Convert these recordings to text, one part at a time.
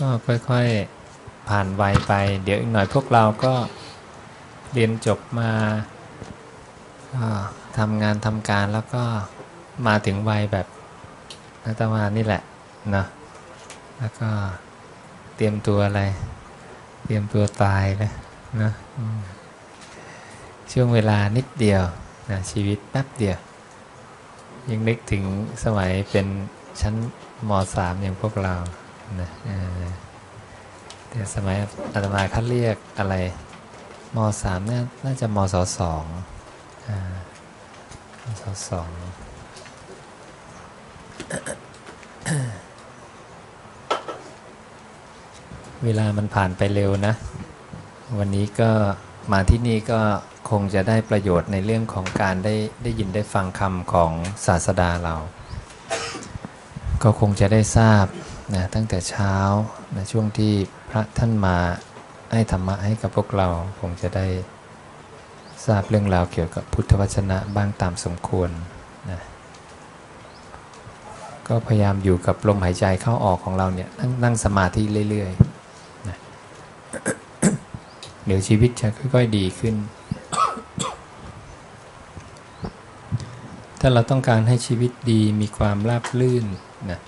ก็ค่อยๆผ่านวัยไป เดี๋ยวอีกหน่อยพวกเราก็เรียนจบมาทำงานทำการแล้วก็มาถึงวัยแบบนัตมานี่แหละเนาะแล้วก็เตรียมตัวอะไร เตรียมตัวตายเลยนะช่วงเวลานิดเดียวนะชีวิตแป๊บเดียว ยังนึกถึงสมัยเป็นชั้นมสามอย่างพวกเรา นะแต่สมัยอาตมาเขาเรียกอะไรมสามน่าน่าจะมศสองมศสองเวลามันผ่านไปเร็วนะ วันนี้ก็มาที่นี่ก็คงจะได้ประโยชน์ในเรื่องของการได้ได้ยินได้ฟังคำของศาสดาเรา ก็คงจะได้ทราบ นะตั้งแต่เช้านะช่วงที่พระท่านมาให้ธรรมะให้กับพวกเราคงจะได้ทราบเรื่องราวเกี่ยวกับพุทธวจนะบ้างตามสมควรนะก็พยายามอยู่กับลมหายใจเข้าออกของเราเนี่ยนั่งนั่งสมาธิเรื่อยๆนะเดี๋ยวชีวิตจะค่อยๆดีขึ้น ถ้าเราต้องการให้ชีวิตดีมีความราบรื่นนะ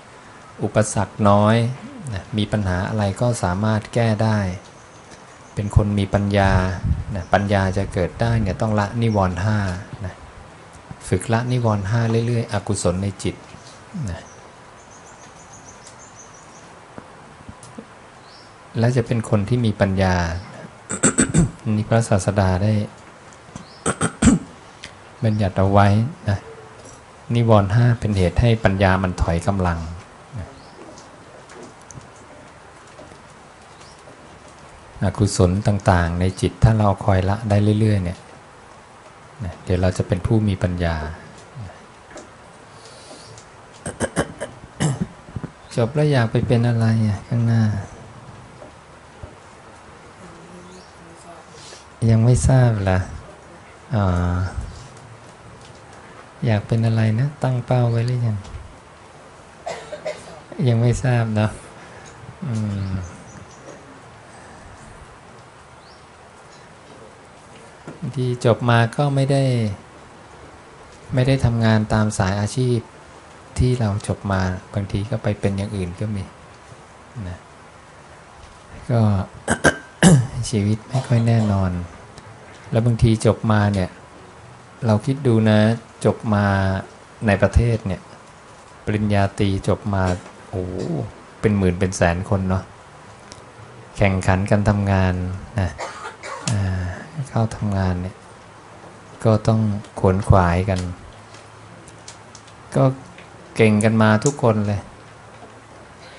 อุปสรรคน้อยนะมีปัญหาอะไรก็สามารถแก้ได้ เป็นคนมีปัญญานะปัญญาจะเกิดได้เนี่ยต้องละนิวรณ์ห้านะฝึกละนิวรณ์ห้าเรื่อยๆ อกุศลในจิตนะและจะเป็นคนที่มีปัญญา นี่พระศาสดาได้ บัญญัติเอาไว้นะนิวรณ์ห้าเป็นเหตุให้ปัญญามันถอยกำลังนะ อกุศลต่างๆ ในจิตถ้าเราคอยละได้เรื่อยๆเนี่ยเดี๋ยวเราจะเป็นผู้มีปัญญา จบแล้วอยากไปเป็นอะไรข้างหน้า ยังไม่ทราบล่ะออยากเป็นอะไรนะ ตั้งเป้าไว้หรือยัง ยังไม่ทราบเนาะอืม บางทีจบมาก็ไม่ได้ ไม่ได้ทำงานตามสายอาชีพที่เราจบมาบางทีก็ไปเป็นอย่างอื่นก็มีนะก็ชีวิตไม่ค่อยแน่นอน แล้วบางทีจบมาเนี่ย เราคิดดูนะ จบมาในประเทศเนี่ย ปริญญาตรีจบมาโอ้เป็นหมื่นเป็นแสนคนเนาะแข่งขันกันทำงานนะ เข้าทำงานเนี่ย ก็ต้องขวนขวายกัน ก็เก่งกันมาทุกคนเลย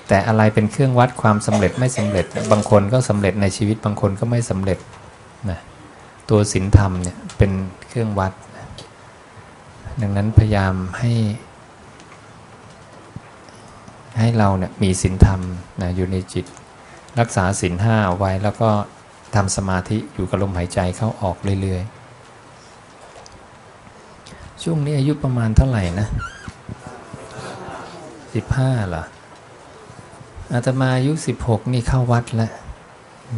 แต่อะไรเป็นเครื่องวัดความสำเร็จไม่สำเร็จ บางคนก็สำเร็จในชีวิตบางคนก็ไม่สำเร็จนะตัวศีลธรรมเนี่ยเป็นเครื่องวัด ดังนั้นพยายามให้ให้เราเนี่ยมีศีลธรรมนะอยู่ในจิต รักษาศีลห้าเอาไว้แล้วก็ ทำสมาธิอยู่กับลมหายใจเข้าออกเรื่อยๆ ช่วงนี้อายุประมาณเท่าไหร่นะสิบห้าเหรออาตมาอายุสิบหกนี่เข้าวัดแล้ว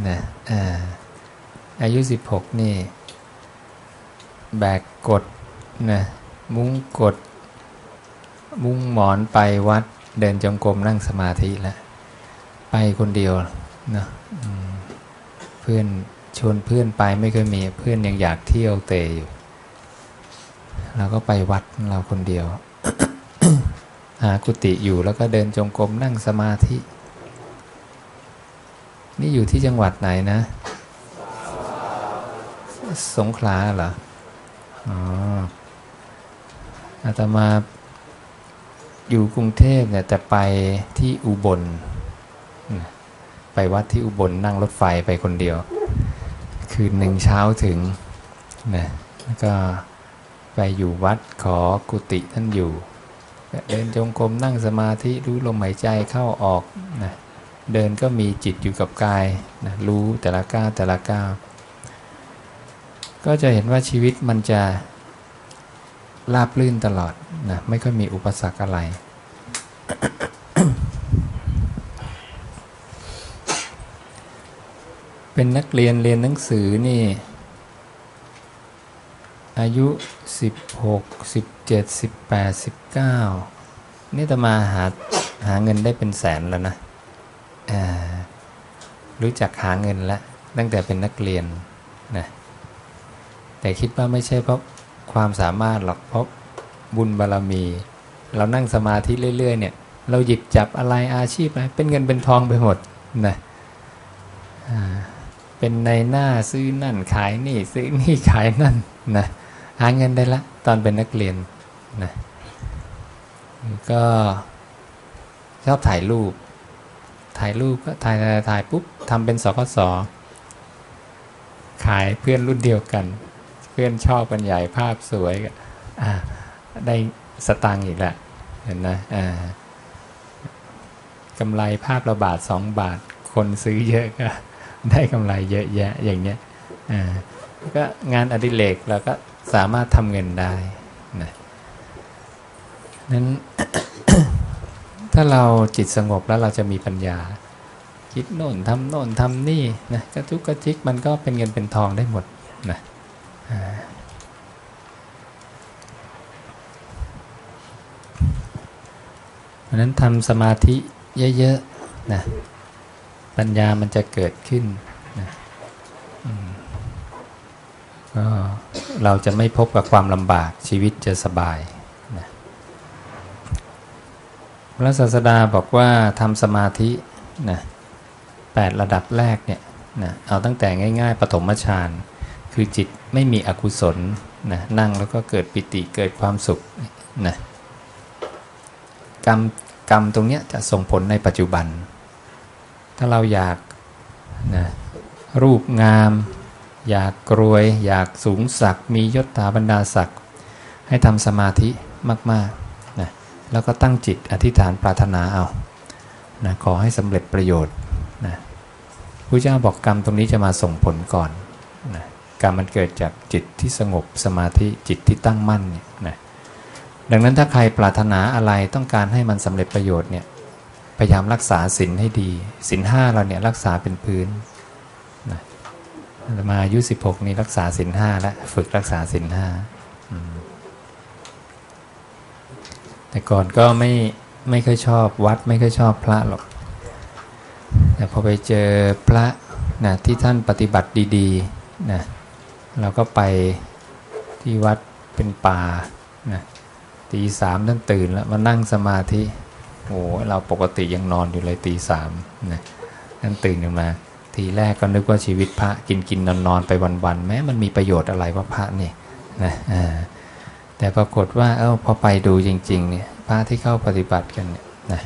นะอ่าอายุสิบหกนี่ แบกกดนะมุ้งกด มุ้งหมอนไปวัดเดินจงกรมนั่งสมาธิแล้ว ไปคนเดียวนะอืม พื่อนชวนเพื่อนไปไม่เคยมีเพื่อนยังอยากเที่ยวเตะอยู่เราก็ไปวัดเราคนเดียว หากุฏิอยู่แล้วก็เดินจงกรมนั่งสมาธิ นี่อยู่ที่จังหวัดไหนนะ สงขลาเหรออ๋ออาตมาอยู่กรุงเทพเนี่ยแต่ไปที่อุบล ไปวัดที่อุบลนั่งรถไฟไปคนเดียว คืนหนึ่งเช้าถึงนะแล้วก็ไปอยู่วัดขอกุฏิท่านอยู่ เดินจงกรมนั่งสมาธิรู้ลมหายใจเข้าออกนะเดินก็มีจิตอยู่กับกายนะรู้แต่ละก้าวแต่ละก้าวก็จะเห็นว่าชีวิตมันจะราบลื่นตลอดนะไม่ค่อยมีอุปสรรคอะไร เป็นนักเรียนเรียนหนังสือนี่ อายุ 16 17 18 19 นี่จะมาหาหาเงินได้เป็นแสนแล้วนะรู้จักหาเงินแล้วตั้งแต่เป็นนักเรียนนะแต่คิดว่าไม่ใช่เพราะความสามารถหรอกเพราะบุญบารรมี เรานั่งสมาธิเรื่อย ๆ เนี่ย เราหยิบจับอะไรอาชีพอะไรเป็นเงินเป็นทองไปหมดนะ เป็นในหน้าซื้อนั่นขายนี่ซื้อนี่ขายนั่นนะหาเงินได้ละ ตอนเป็นนักเรียนนะก็ชอบถ่ายรูป ถ่ายรูปก็ถ่ายถ่ายปุ๊บทำเป็นสกสขายเพื่อนรุ่นเดียวกัน เพื่อนชอบกันใหญ่ภาพสวยก็ได้สตังค์อีกแหละเห็นนะกำไรภาพละบาทสองบาทคนซื้อเยอะก็ ได้กำไรเยอะแยะอย่างเงี้ยก็งานอดิเรกเราก็สามารถทำเงินได้นะนั้นถ้าเราจิตสงบแล้วเราจะมีปัญญา คิดโน่นทำโน่นทำนี่นะกระจุกกระจิกมันก็เป็นเงินเป็นทองได้หมดนะเพราะนั้นทำสมาธิเยอะๆนะ ปัญญามันจะเกิดขึ้นนะเราจะไม่พบกับความลำบากชีวิตจะสบายนะพระศาสดาบอกว่าทำสมาธินะแระดับแรกเนี่ยนะเอาตั้งแต่ง่าย ๆ ปฐมฌานคือจิตไม่มีอกุศลนะนั่งแล้วก็เกิดปิติเกิดความสุขนะกรรมกรรมตรงนี้จะส่งผลในปัจจุบัน ถ้าเราอยากนะรูปงาม อยากกรวย อยากสูงสักมียศถาบรรดาศักดิ์ให้ทำสมาธิมากๆนะแล้วก็ตั้งจิตอธิษฐานปรารถนาเอานะขอให้สำเร็จประโยชน์นะพระเจ้าบอกกรรมตรงนี้จะมาส่งผลก่อนนะกรรมมันเกิดจากจิตที่สงบสมาธิจิตที่ตั้งมั่นเนี่ยนะดังนั้นถ้าใครปรารถนาอะไรต้องการให้มันสำเร็จประโยชน์เนี่ย พยายามรักษาศีลให้ดีศีลห้าเราเนี่ยรักษาเป็นพื้นนะมาอายุสิบหกนี้รักษาศีลห้าแล้วฝึกรักษาศีลห้าแต่ก่อนก็ไม่ไม่ค่อยชอบวัดไม่ค่อยชอบพระหรอก แต่พอไปเจอพระนะที่ท่านปฏิบัติดีๆนะเราก็ไปที่วัดเป็นป่านะตีสามท่านตื่นแล้วมานั่งสมาธิ โอ้เราปกติยังนอนอยู่เลยตีสามนะท่นตื่นขึ้นมา ทีแรกก็นึกว่าชีวิตพระกินกินนอนนอนไปวันๆแม้มันมีประโยชน์อะไรว่าพระนี่นะแต่ปรากฏว่าเออพอไปดูจริงๆเนี่ยพระที่เข้าปฏิบัติกันเนี่ยนะ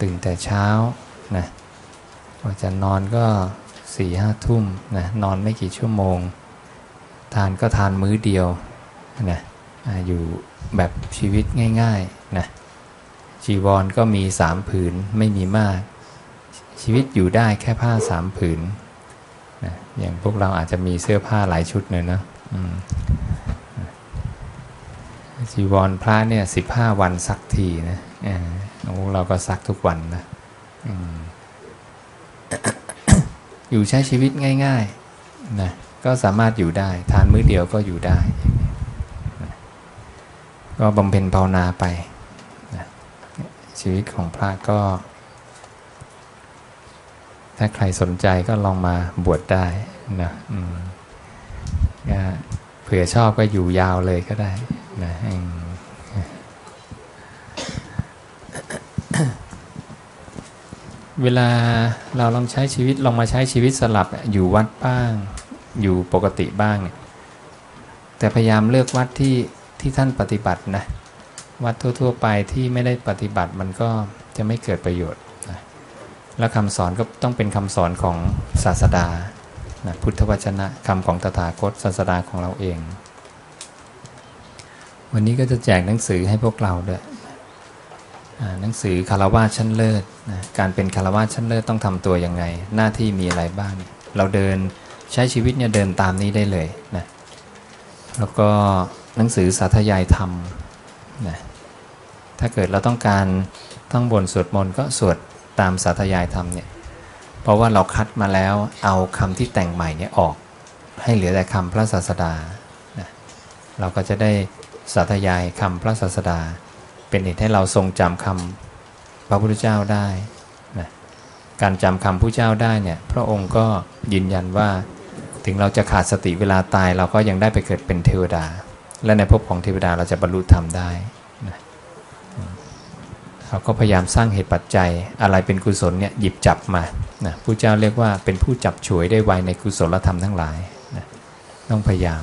ตื่นแต่เช้านะพอจะนอนก็สี่ห้าทุ่มนะนอนไม่กี่ชั่วโมง ทานก็ทานมื้อเดียวนะอยู่แบบชีวิตง่ายๆนะ จีวรก็มีสามผืนไม่มีมาก ชีวิตอยู่ได้แค่ผ้าสามผืนนะอย่างพวกเราอาจจะมีเสื้อผ้าหลายชุดเลยนะจีวรพระเนี่ยสิบห้าวันซักทีนะพวกเราก็ซักทุกวันนะอยู่ใช้ชีวิตง่ายๆนะก็สามารถอยู่ได้ ทานมื้อเดียวก็อยู่ได้ ก็บำเพ็ญภาวนาไป ชีวิตของพระก็ ถ้าใครสนใจก็ลองมาบวชได้นะเผื่อชอบก็อยู่ยาวเลยก็ได้นะเวลาเราลองใช้ชีวิตลองมาใช้ชีวิตสลับอยู่วัดบ้าง อยู่ปกติบ้างเนี่ยแต่พยายามเลือกวัดที่ที่ท่านปฏิบัตินะ วัดทั่ว ๆ ไปที่ไม่ได้ปฏิบัติมันก็จะไม่เกิดประโยชน์นะและคำสอนก็ต้องเป็นคำสอนของศาสดานะพุทธวจนะคำของตถาคตศาสดาของเราเอง วันนี้ก็จะแจกหนังสือให้พวกเราด้วยหนังสือคารวะชั้นเลิศนะการเป็นคารวะชั้นเลิศต้องทำตัวยังไง หน้าที่มีอะไรบ้าง เราเดินใช้ชีวิตเนี่ยเดินตามนี้ได้เลยนะแล้วก็หนังสือสาธยายธรรม นะถ้าเกิดเราต้องการต้องบนสวดมนต์ก็สวดตามสาธยายธรรมเนี่ยเพราะว่าเราคัดมาแล้วเอาคำที่แต่งใหม่เนี่ยออก ให้เหลือแต่คำพระศาสดานะเราก็จะได้สาธยายคำพระศาสดา เป็นเหตุให้เราทรงจำคำพระพุทธเจ้าได้นะการจำคำพระเจ้าได้เนี่ยพระองค์ก็ยืนยันว่าถึงเราจะขาดสติเวลาตายเราก็ยังได้ไปเกิดเป็นเทวดา และในภพของเทวดาเราจะบรรลุธรรมได้นะเราก็พยายามสร้างเหตุปัจจัยอะไรเป็นกุศลเนี่ยหยิบจับมานะผู้เจ้าเรียกว่าเป็นผู้จับฉวยได้ไวในกุศลธรรมทั้งหลายนะต้องพยายาม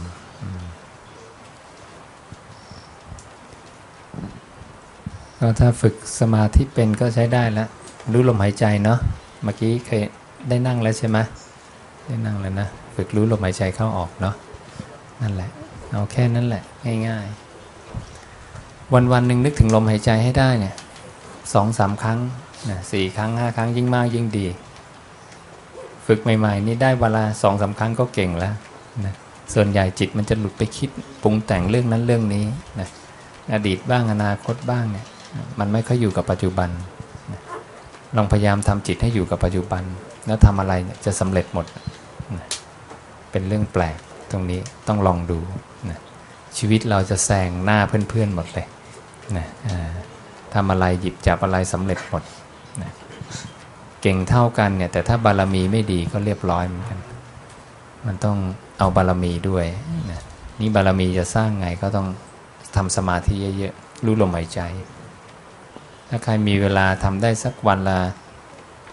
ก็ถ้าฝึกสมาธิเป็นก็ใช้ได้แล้วรู้ลมหายใจเนาะเมื่อกี้เคยได้นั่งแล้วใช่ไหมได้นั่งแล้วนะ ฝึกรู้ลมหายใจเข้าออกเนาะนั่นแหละ เอาแค่นั้นแหละ ง่ายๆ วันวันหนึ่งนึกถึงลมหายใจให้ได้เนี่ยสองสามครั้งนะสี่ครั้งห้าครั้งยิ่งมากยิ่งดี ฝึกใหม่ ๆ นี่ได้เวลาสองสาครั้งก็เก่งแล้วนะส่วนใหญ่จิตมันจะหลุดไปคิดปรุงแต่งเรื่องนั้นเรื่องนี้นะอดีตบ้างอนาคตบ้างเนี่ยมันไม่ค่อยอยู่กับปัจจุบันนะลองพยายามทำจิตให้อยู่กับปัจจุบัน แล้วทำอะไรเนี่ยจะสำเร็จหมดนะเป็นเรื่องแปลกตรงนี้ต้องลองดู ชีวิตเราจะแซงหน้าเพื่อนๆหมดเลยนะทำอะไรหยิบจับอะไรสำเร็จหมดนะเก่งเท่ากันเนี่ยแต่ถ้าบารมีไม่ดีก็เรียบร้อยเหมือนกัน มันต้องเอาบารมีด้วยนะนี่บารมีจะสร้างไงก็ต้องทำสมาธิเยอะๆรู้ลมหายใจ ถ้าใครมีเวลาทำได้สักวันละ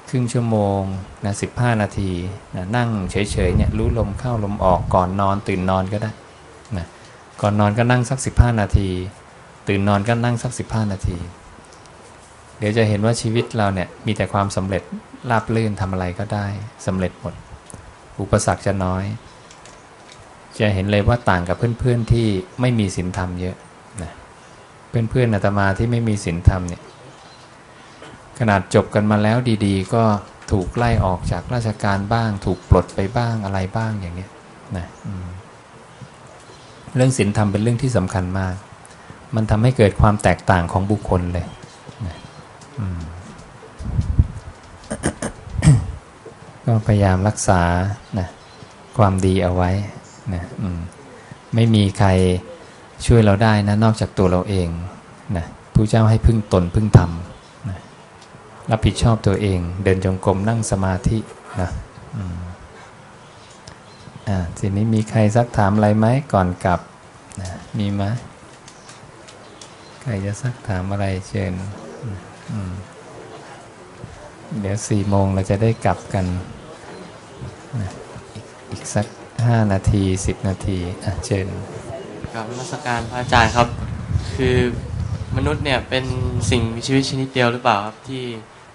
ครึ่งชั่วโมงนะสิบห้านาทีนะนั่งเฉยๆเนี่ยรู้ลมเข้าลมออกก่อนนอนตื่นนอนก็ได้ ก่อนนอนก็นั่งสักสิบห้านาที ตื่นนอนก็นั่งสักสิบห้านาที เดี๋ยวจะเห็นว่าชีวิตเราเนี่ยมีแต่ความสำเร็จราบลื่นทำอะไรก็ได้สำเร็จหมด อุปสรรคจะน้อย จะเห็นเลยว่าต่างกับเพื่อนๆที่ไม่มีศีลธรรมเยอะนะเพื่อนๆอาตมาที่ไม่มีศีลธรรมเนี่ยขนาดจบกันมาแล้วดีๆ ก็ถูกไล่ออกจากราชการบ้าง ถูกปลดไปบ้างอะไรบ้างอย่างเนี้ยนะ เรื่องศีลธรรมเป็นเรื่องที่สำคัญมาก มันทำให้เกิดความแตกต่างของบุคคลเลยก็พยายามรักษานะความดีเอาไว้นะไม่มีใครช่วยเราได้นะนอกจากตัวเราเองนะผู้เจ้าให้พึ่งตนพึ่งธรรมนะรับผิดชอบตัวเอง เดินจงกรมนั่งสมาธินะอ่า ทีนี้มีใครซักถามอะไรไหมก่อนกลับนะมีไหมใครจะซักถามอะไรเชิญเดี๋ยวสี่โมงเราจะได้กลับกันนะอีกสักห้านาทีสิบนาทีอะเชิญกับมาสการพระอาจารย์ครับ คือมนุษย์เนี่ยเป็นสิ่งมีชีวิตชนิดเดียวหรือเปล่าครับที่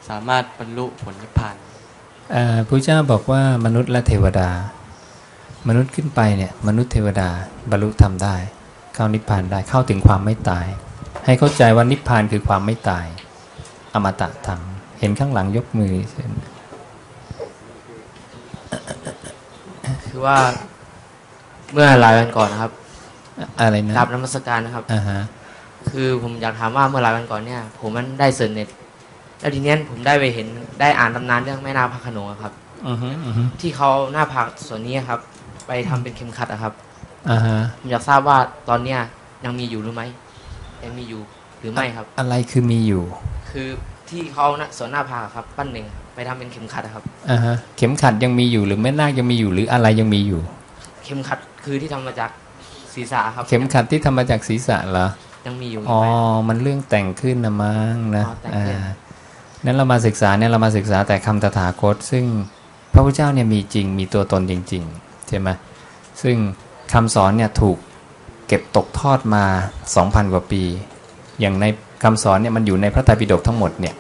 สามารถบรรลุผลนิพพานพระเจ้าบอกว่ามนุษย์และเทวดา มนุษย์ขึ้นไปเนี่ยมนุษย์เทวดาบรรลุธรรมได้ เข้านิพพานได้เข้าถึงความไม่ตาย ให้เข้าใจว่านิพพานคือความไม่ตาย อมตะธรรมเห็นข้างหลังยกมือเช่นคือว่าเมื่อหลายวันก่อนนะครับอะไรนะกราบนมัสการนะครับอ่าฮะคือผมอยากถามว่าเมื่อหลายวันก่อนเนี่ย ผมมันได้เสิร์ชเน็ตแล้วทีนี้ผมได้ไปเห็นได้อ่านตำนานเรื่องแม่นาพระขนงครับที่เขาหน้าผากส่วนนี้ครับ ไปทำเป็นเข็มขัดอะครับอ่าฮะผมอยากทราบว่าตอนเนี้ยยังมีอยู่หรือไม่ยังมีอยู่หรือไม่ครับ อะไรคือมีอยู่คือที่เขาส่วนหน้าผากครับ ปั้นหนึ่งไปทำเป็นเข็มขัดครับ อ่าฮะเข็มขัดยังมีอยู่หรือแม่นาคยังมีอยู่หรืออะไรยังมีอยู่ เข็มขัดคือที่ทำมาจากศีรษะครับเข็มขัดที่ทำมาจากศีรษะเหรอ ยังมีอยู่อ๋อมันเรื่องแต่งขึ้นนะมั้งนะอ่านั้นเรามาศึกษาเนี่ยเรามาศึกษาแต่คำตถาคต ซึ่งพระพุทธเจ้าเนี่ยมีจริงมีตัวตนจริงๆ ใช่ไหมซึ่งคำสอนเนี่ยถูกเก็บตกทอดมา 2,000 กว่าปี อย่างในคำสอนเนี่ยมันอยู่ในพระไตรปิฎกทั้งหมดเนี่ย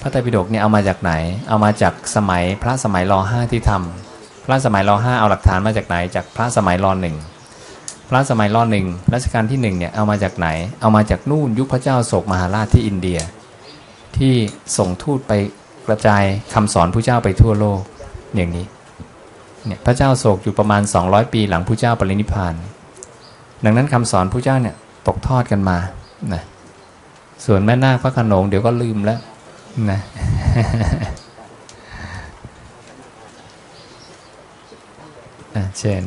พระไตรปิฎกเนี่ยเอามาจากไหน เอามาจากสมัยพระสมัยรอห้าที่ทำพระสมัยรอห้าเอาหลักฐานมาจากไหน จากพระสมัยรอหนึ่งพระสมัยรอหนึ่งรัชกาลที่หนึ่งเนี่ยเอามาจากไหน เอามาจากนู่นยุคพระเจ้าโศกมหาราชที่อินเดีย ที่ส่งทูตไปกระจายคำสอนพระเจ้าไปทั่วโลกอย่างนี้ เนี่ยพระเจ้าโศกอยู่ประมาณ 200 ปีหลังพระเจ้าปรินิพาน ดังนั้นคำสอนพระเจ้าเนี่ยตกทอดกันมานะส่วนแม่นาคพระขนงเดี๋ยวก็ลืมแล้วนะเชิญ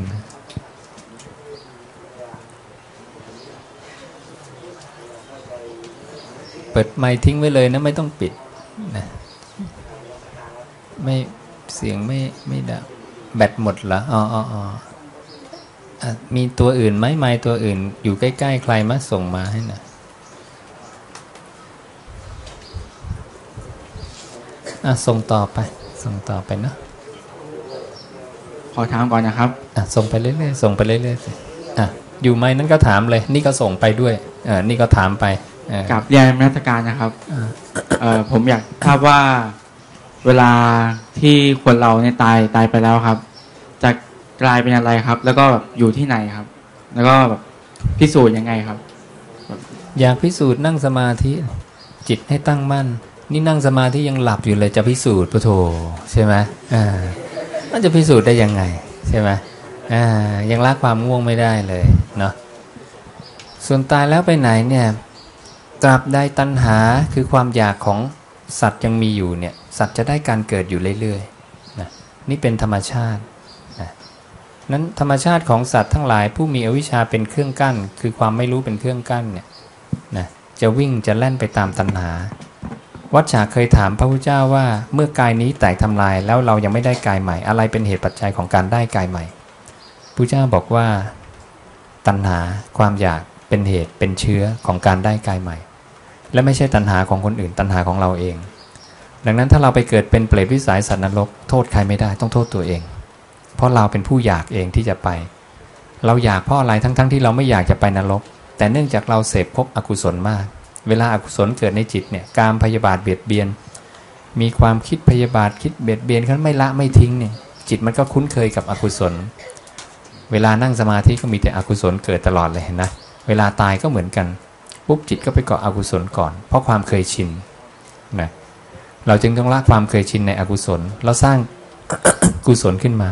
เปิดไมค์ทิ้งไว้เลยนะ ไม่ต้องปิดนะไม่เสียงไม่ไม่ดับ แบตหมดเหรออ๋ออ๋ออ๋ออะมีตัวอื่นไหมไมค์ตัวอื่น อยู่ใกล้ๆใครมาส่งมาให้หน่อยอะส่งต่อไป ส่งต่อไปเนอะขอถามก่อนนะครับอะส่งไปเรื่อยๆส่งไปเรื่อยๆสิอะอยู่ไหมนั้นก็ถามเลย นี่ก็ส่งไปด้วยอ่านี่ก็ถามไปอ่ากับเรียนรัชการนะครับอ่าเอ่อผมอยากทราบว่า เวลาที่คนเราเนี่ยตายตายไปแล้วครับ จะกลายเป็นอะไรครับ แล้วก็แบบอยู่ที่ไหนครับ แล้วก็แบบพิสูจน์ยังไงครับ อยากพิสูจน์นั่งสมาธิจิตให้ตั้งมั่น นี่นั่งสมาธิยังหลับอยู่เลยจะพิสูจน์ปะโถใช่ไหมอ่ามันจะพิสูจน์ได้ยังไง ใช่ไหมอ่ายังละความง่วงไม่ได้เลยเนาะส่วนตายแล้วไปไหนเนี่ยตราบใดตัณหาคือความอยากของสัตว์ยังมีอยู่เนี่ย สัตว์จะได้การเกิดอยู่เรื่อยๆนะนี่เป็นธรรมชาตินะนั้นธรรมชาติของสัตว์ทั้งหลาย ผู้มีอวิชชาเป็นเครื่องกั้น คือความไม่รู้เป็นเครื่องกั้นเนี่ยนะจะวิ่งจะแล่นไปตามตัณหา วัชชาเคยถามพระพุทธเจ้าว่าเมื่อกายนี้แตกทำลายแล้วเรายังไม่ได้กายใหม่ อะไรเป็นเหตุปัจจัยของการได้กายใหม่พระเจ้าบอกว่า ตัณหาความอยากเป็นเหตุเป็นเชื้อของการได้กายใหม่ และไม่ใช่ตัณหาของคนอื่นตัณหาของเราเอง ดังนั้นถ้าเราไปเกิดเป็นเปรตวิสัยสัตว์นรกโทษใครไม่ได้ต้องโทษตัวเอง เพราะเราเป็นผู้อยากเองที่จะไป เราอยากเพราะอะไรทั้งๆทที่เราไม่อยากจะไปนรก แต่เนื่องจากเราเสพพบอกุศลมาก เวลาอากุศลเกิดในจิตเนี่ยการพยาบาทเบียดเบียน มีความคิดพยาบาทคิดเบียดเบียนเขาไม่ละไม่ทิ้งเนี่ยจิตมันก็คุ้นเคยกับอกุศล เวลานั่งสมาธิก็มีแต่อกุศลเกิดตลอดเลยเห็นนะเวลาตายก็เหมือนกันปุ๊บจิตก็ไปเกาะอกุศลก่อน เพราะความเคยชินนะ เราจึงต้องละความเคยชินในอกุศลแล้วสร้างกุศลขึ้นมา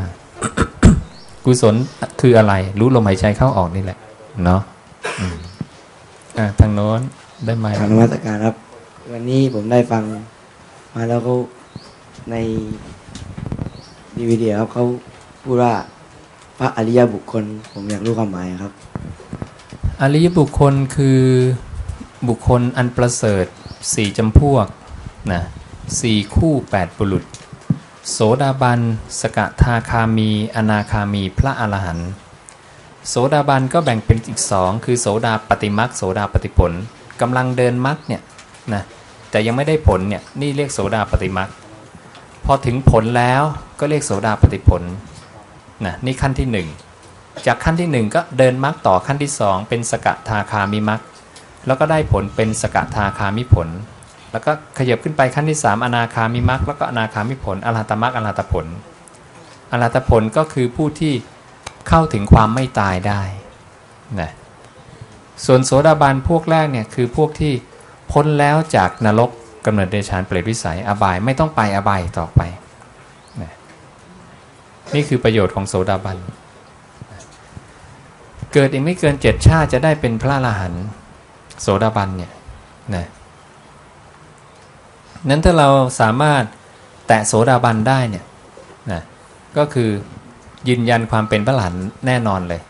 กุศลคืออะไร รู้ลมหายใจเข้าออกนี่แหละ เนาะอืมอะทางโน้นได้ไหมกรารนมัสการครับ วันนี้ผมได้ฟังมาแล้วเขาในดีวีดีครับเขาพูดว่าพระอริยบุคคล ผมอยากรู้ความหมายครับ อริยบุคคลคือบุคคลอันประเสริฐสี่จำพวกนะ สี่คู่แปดบุรุษ โสดาบัน สกทาคามี อนาคามีพระอรหันต์โสดาบันก็แบ่งเป็นอีกสองคือโสดาปฏิมักโสดาปฏิผลกำลังเดินมักเนี่ยนะแต่ยังไม่ได้ผลเนี่ยนี่เรียกโสดาปฏิมักพอถึงผลแล้วก็เรียกโสดาปฏิผลนะนี่ขั้นที่หนึ่งจากขั้นที่หนึ่งก็เดินมรรคต่อขั้นที่สองเป็นสกทาคามิมรรคแล้วก็ได้ผลเป็นสกทาคามิผล แล้วก็ขยับขึ้นไปขั้นที่สามอนาคามิมรรคแล้วก็อนาคามิผล อรหัตมรรคอรหัตผล อรหัตผลก็คือผู้ที่เข้าถึงความไม่ตายได้นะส่วนโสดาบันพวกแรกเนี่ยคือพวกที่พ้นแล้วจากนรกกำเนิดเดชานเปรตวิสัยอบายไม่ต้องไปอบายต่อไปนะนี่คือประโยชน์ของโสดาบัน เกิดอีกไม่เกินเจ็ดชาติจะได้เป็นพระอรหันต์โสดาบันเนี่ยนะ นั้นถ้าเราสามารถแตะโสดาบันได้เนี่ยนะก็คือยืนยันความเป็นพระอรหันแน่นอนเลย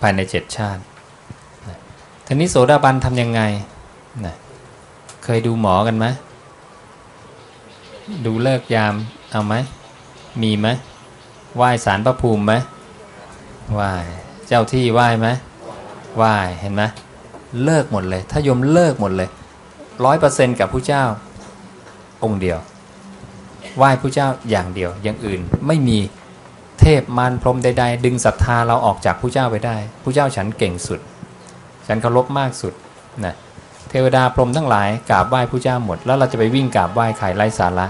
ภายในเจ็ดชาตินะทีนี้โสดาบันทำยังไงนะเคยดูหมอกันไหมดูเลิกยามเอาไหมมีไหมไหว้สารพระภูมิไหมไหว้เจ้าที่ไหว้ไหมไหว้เห็นไหมเลิกหมดเลย ถ้าโยมเลิกหมดเลยร้อยเปอร์เซนต์กับผู้เจ้า องค์เดียว ไหว้ผู้เจ้าอย่างเดียวอย่างอื่นไม่มีเทพมารพรมใดๆ ดึงศรัทธาเราออกจากผู้เจ้าไปได้ผู้เจ้าฉันเก่งสุด ฉันเคารพมากสุดนะเทวดาพรมทั้งหลายกราบไหว้ผู้เจ้าหมด แล้วเราจะไปวิ่งกราบไหว้ใครไร้สาระ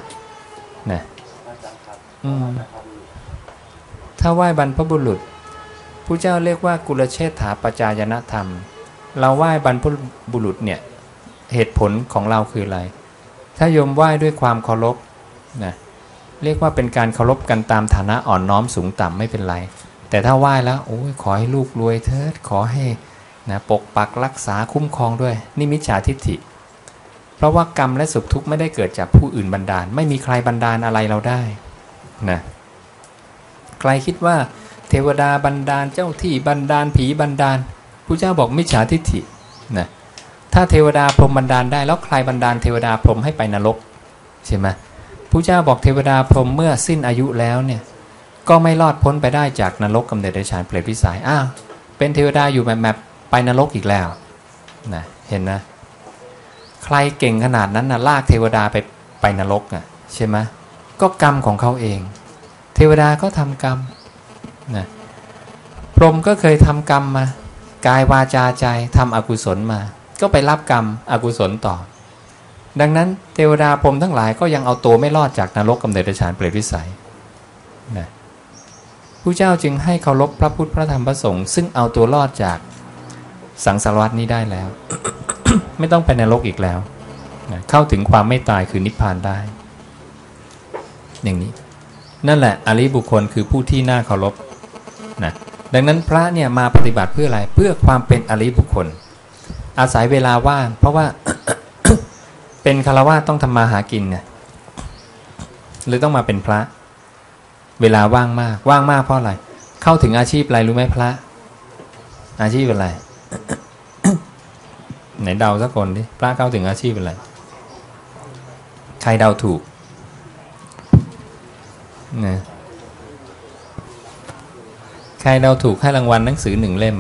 นะถ้าไหว้บรรพบุรุษผู้เจ้าเรียกว่ากุลเชษฐาปจายนธรรม เราไหว้บรรพบุรุษเนี่ยเหตุผลของเราคืออะไร ถ้าโยมไหว้ด้วยความเคารพนะเรียกว่าเป็นการเคารพกันตามฐานะอ่อนน้อมสูงต่ำไม่เป็นไร แต่ถ้าไหว้แล้วโอ้ยขอให้ลูกรวยเถิดขอให้นะปกปักรักษาคุ้มครองด้วย นี่มิจฉาทิฏฐิ เพราะว่ากรรมและสุขทุกข์ไม่ได้เกิดจากผู้อื่นบันดาล ไม่มีใครบันดาลอะไรเราได้นะใครคิดว่าเทวดาบันดาลเจ้าที่บันดาลผีบันดาลพระเจ้าบอกมิจฉาทิฏฐินะ ถ้าเทวดาพรหมบันดาลได้แล้วใครบันดาลเทวดาพรหมให้ไปนรกใช่ไหมพระเจ้าบอกเทวดาพรหมเมื่อสิ้นอายุแล้วเนี่ยก็ไม่รอดพ้นไปได้จากนรกกำเนิดเดรัจฉานเปรตวิสัยอ้าวเป็นเทวดาอยู่แบบแบบไปนรกอีกแล้วนะเห็นนะ ใครเก่งขนาดนั้นนะลากเทวดาไปไปนรกอะใช่ไหมก็กรรมของเขาเอง เทวดาก็ทำกรรมนะพรหมก็เคยทำกรรมมากายวาจาใจทำอกุศลมา ก็ไปรับกรรมอกุศลต่อ ดังนั้นเทวดาพรมทั้งหลายก็ยังเอาตัวไม่รอดจากนรกกำเนิดเดรัจฉานเปรตวิสัยนะผู้เจ้าจึงให้เคารพพระพุทธพระธรรมพระสงฆ์ซึ่งเอาตัวรอดจากสังสารวัฏนี้ได้แล้ว ไม่ต้องไปนรกอีกแล้วนะเข้าถึงความไม่ตายคือนิพพานได้ อย่างนี้ นั่นแหละอริบุคคลคือผู้ที่น่าเคารพนะดังนั้นพระเนี่ยมาปฏิบัติเพื่ออะไรเพื่อความเป็นอริบุคคล อาศัยเวลาว่าง เพราะว่าเป็นคารวะต้องทำมาหากินเนี่ยหรือต้องมาเป็นพระ เวลาว่างมาก ว่างมากเพราะอะไร เข้าถึงอาชีพอะไรรู้ไหมพระ อาชีพอะไร ไหนเดาสักคนดิพระเข้าถึงอาชีพอะไร ใครเดาถูกนะใครเดาถูกให้รางวัลหนังสือหนึ่งเล่ม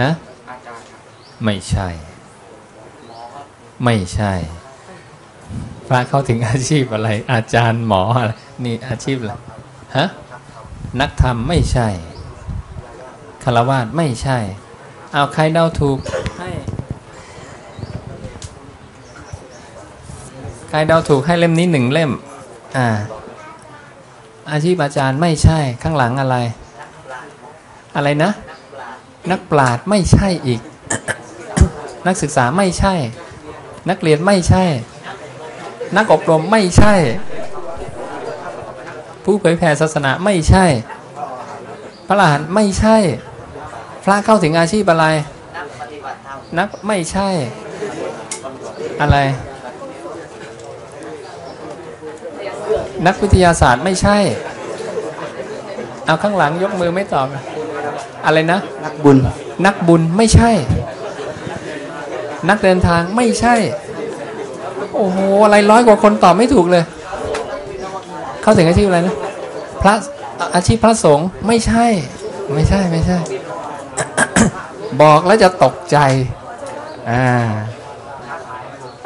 ฮะไม่ใช่ ไม่ใช่ พระเข้าถึงอาชีพอะไร อาจารย์หมออะไรนี่อาชีพอะไรฮะนักธรรมไม่ใช่คารวาสไม่ใช่ เอาใครเดาถูกให้ใครเดาถูกให้เล่มนี้หนึ่งเล่ม อ่า อาชีพอาจารย์ไม่ใช่ข้างหลังอะไร อะไรนะ นักปราชญ์ไม่ใช่อีก นักศึกษาไม่ใช่ นักเรียนไม่ใช่ นักอบรมไม่ใช่ ผู้เผยแผ่ศาสนาไม่ใช่ พระอรหันต์ไม่ใช่ พระเข้าถึงอาชีพอะไร นักไม่ใช่ อะไรนักวิทยาศาสตร์ไม่ใช่ เอาข้างหลังยกมือไม่ตอบ อะไรนะ นักบุญ นักบุญไม่ใช่ นักเดินทางไม่ใช่ โอ้โหอะไรร้อยกว่าคนตอบไม่ถูกเลย เข้าถึงอาชีพอะไรนะ พระอาชีพพระสงฆ์ไม่ใช่ ไม่ใช่ไม่ใช่ บอกแล้วจะตกใจ อ่า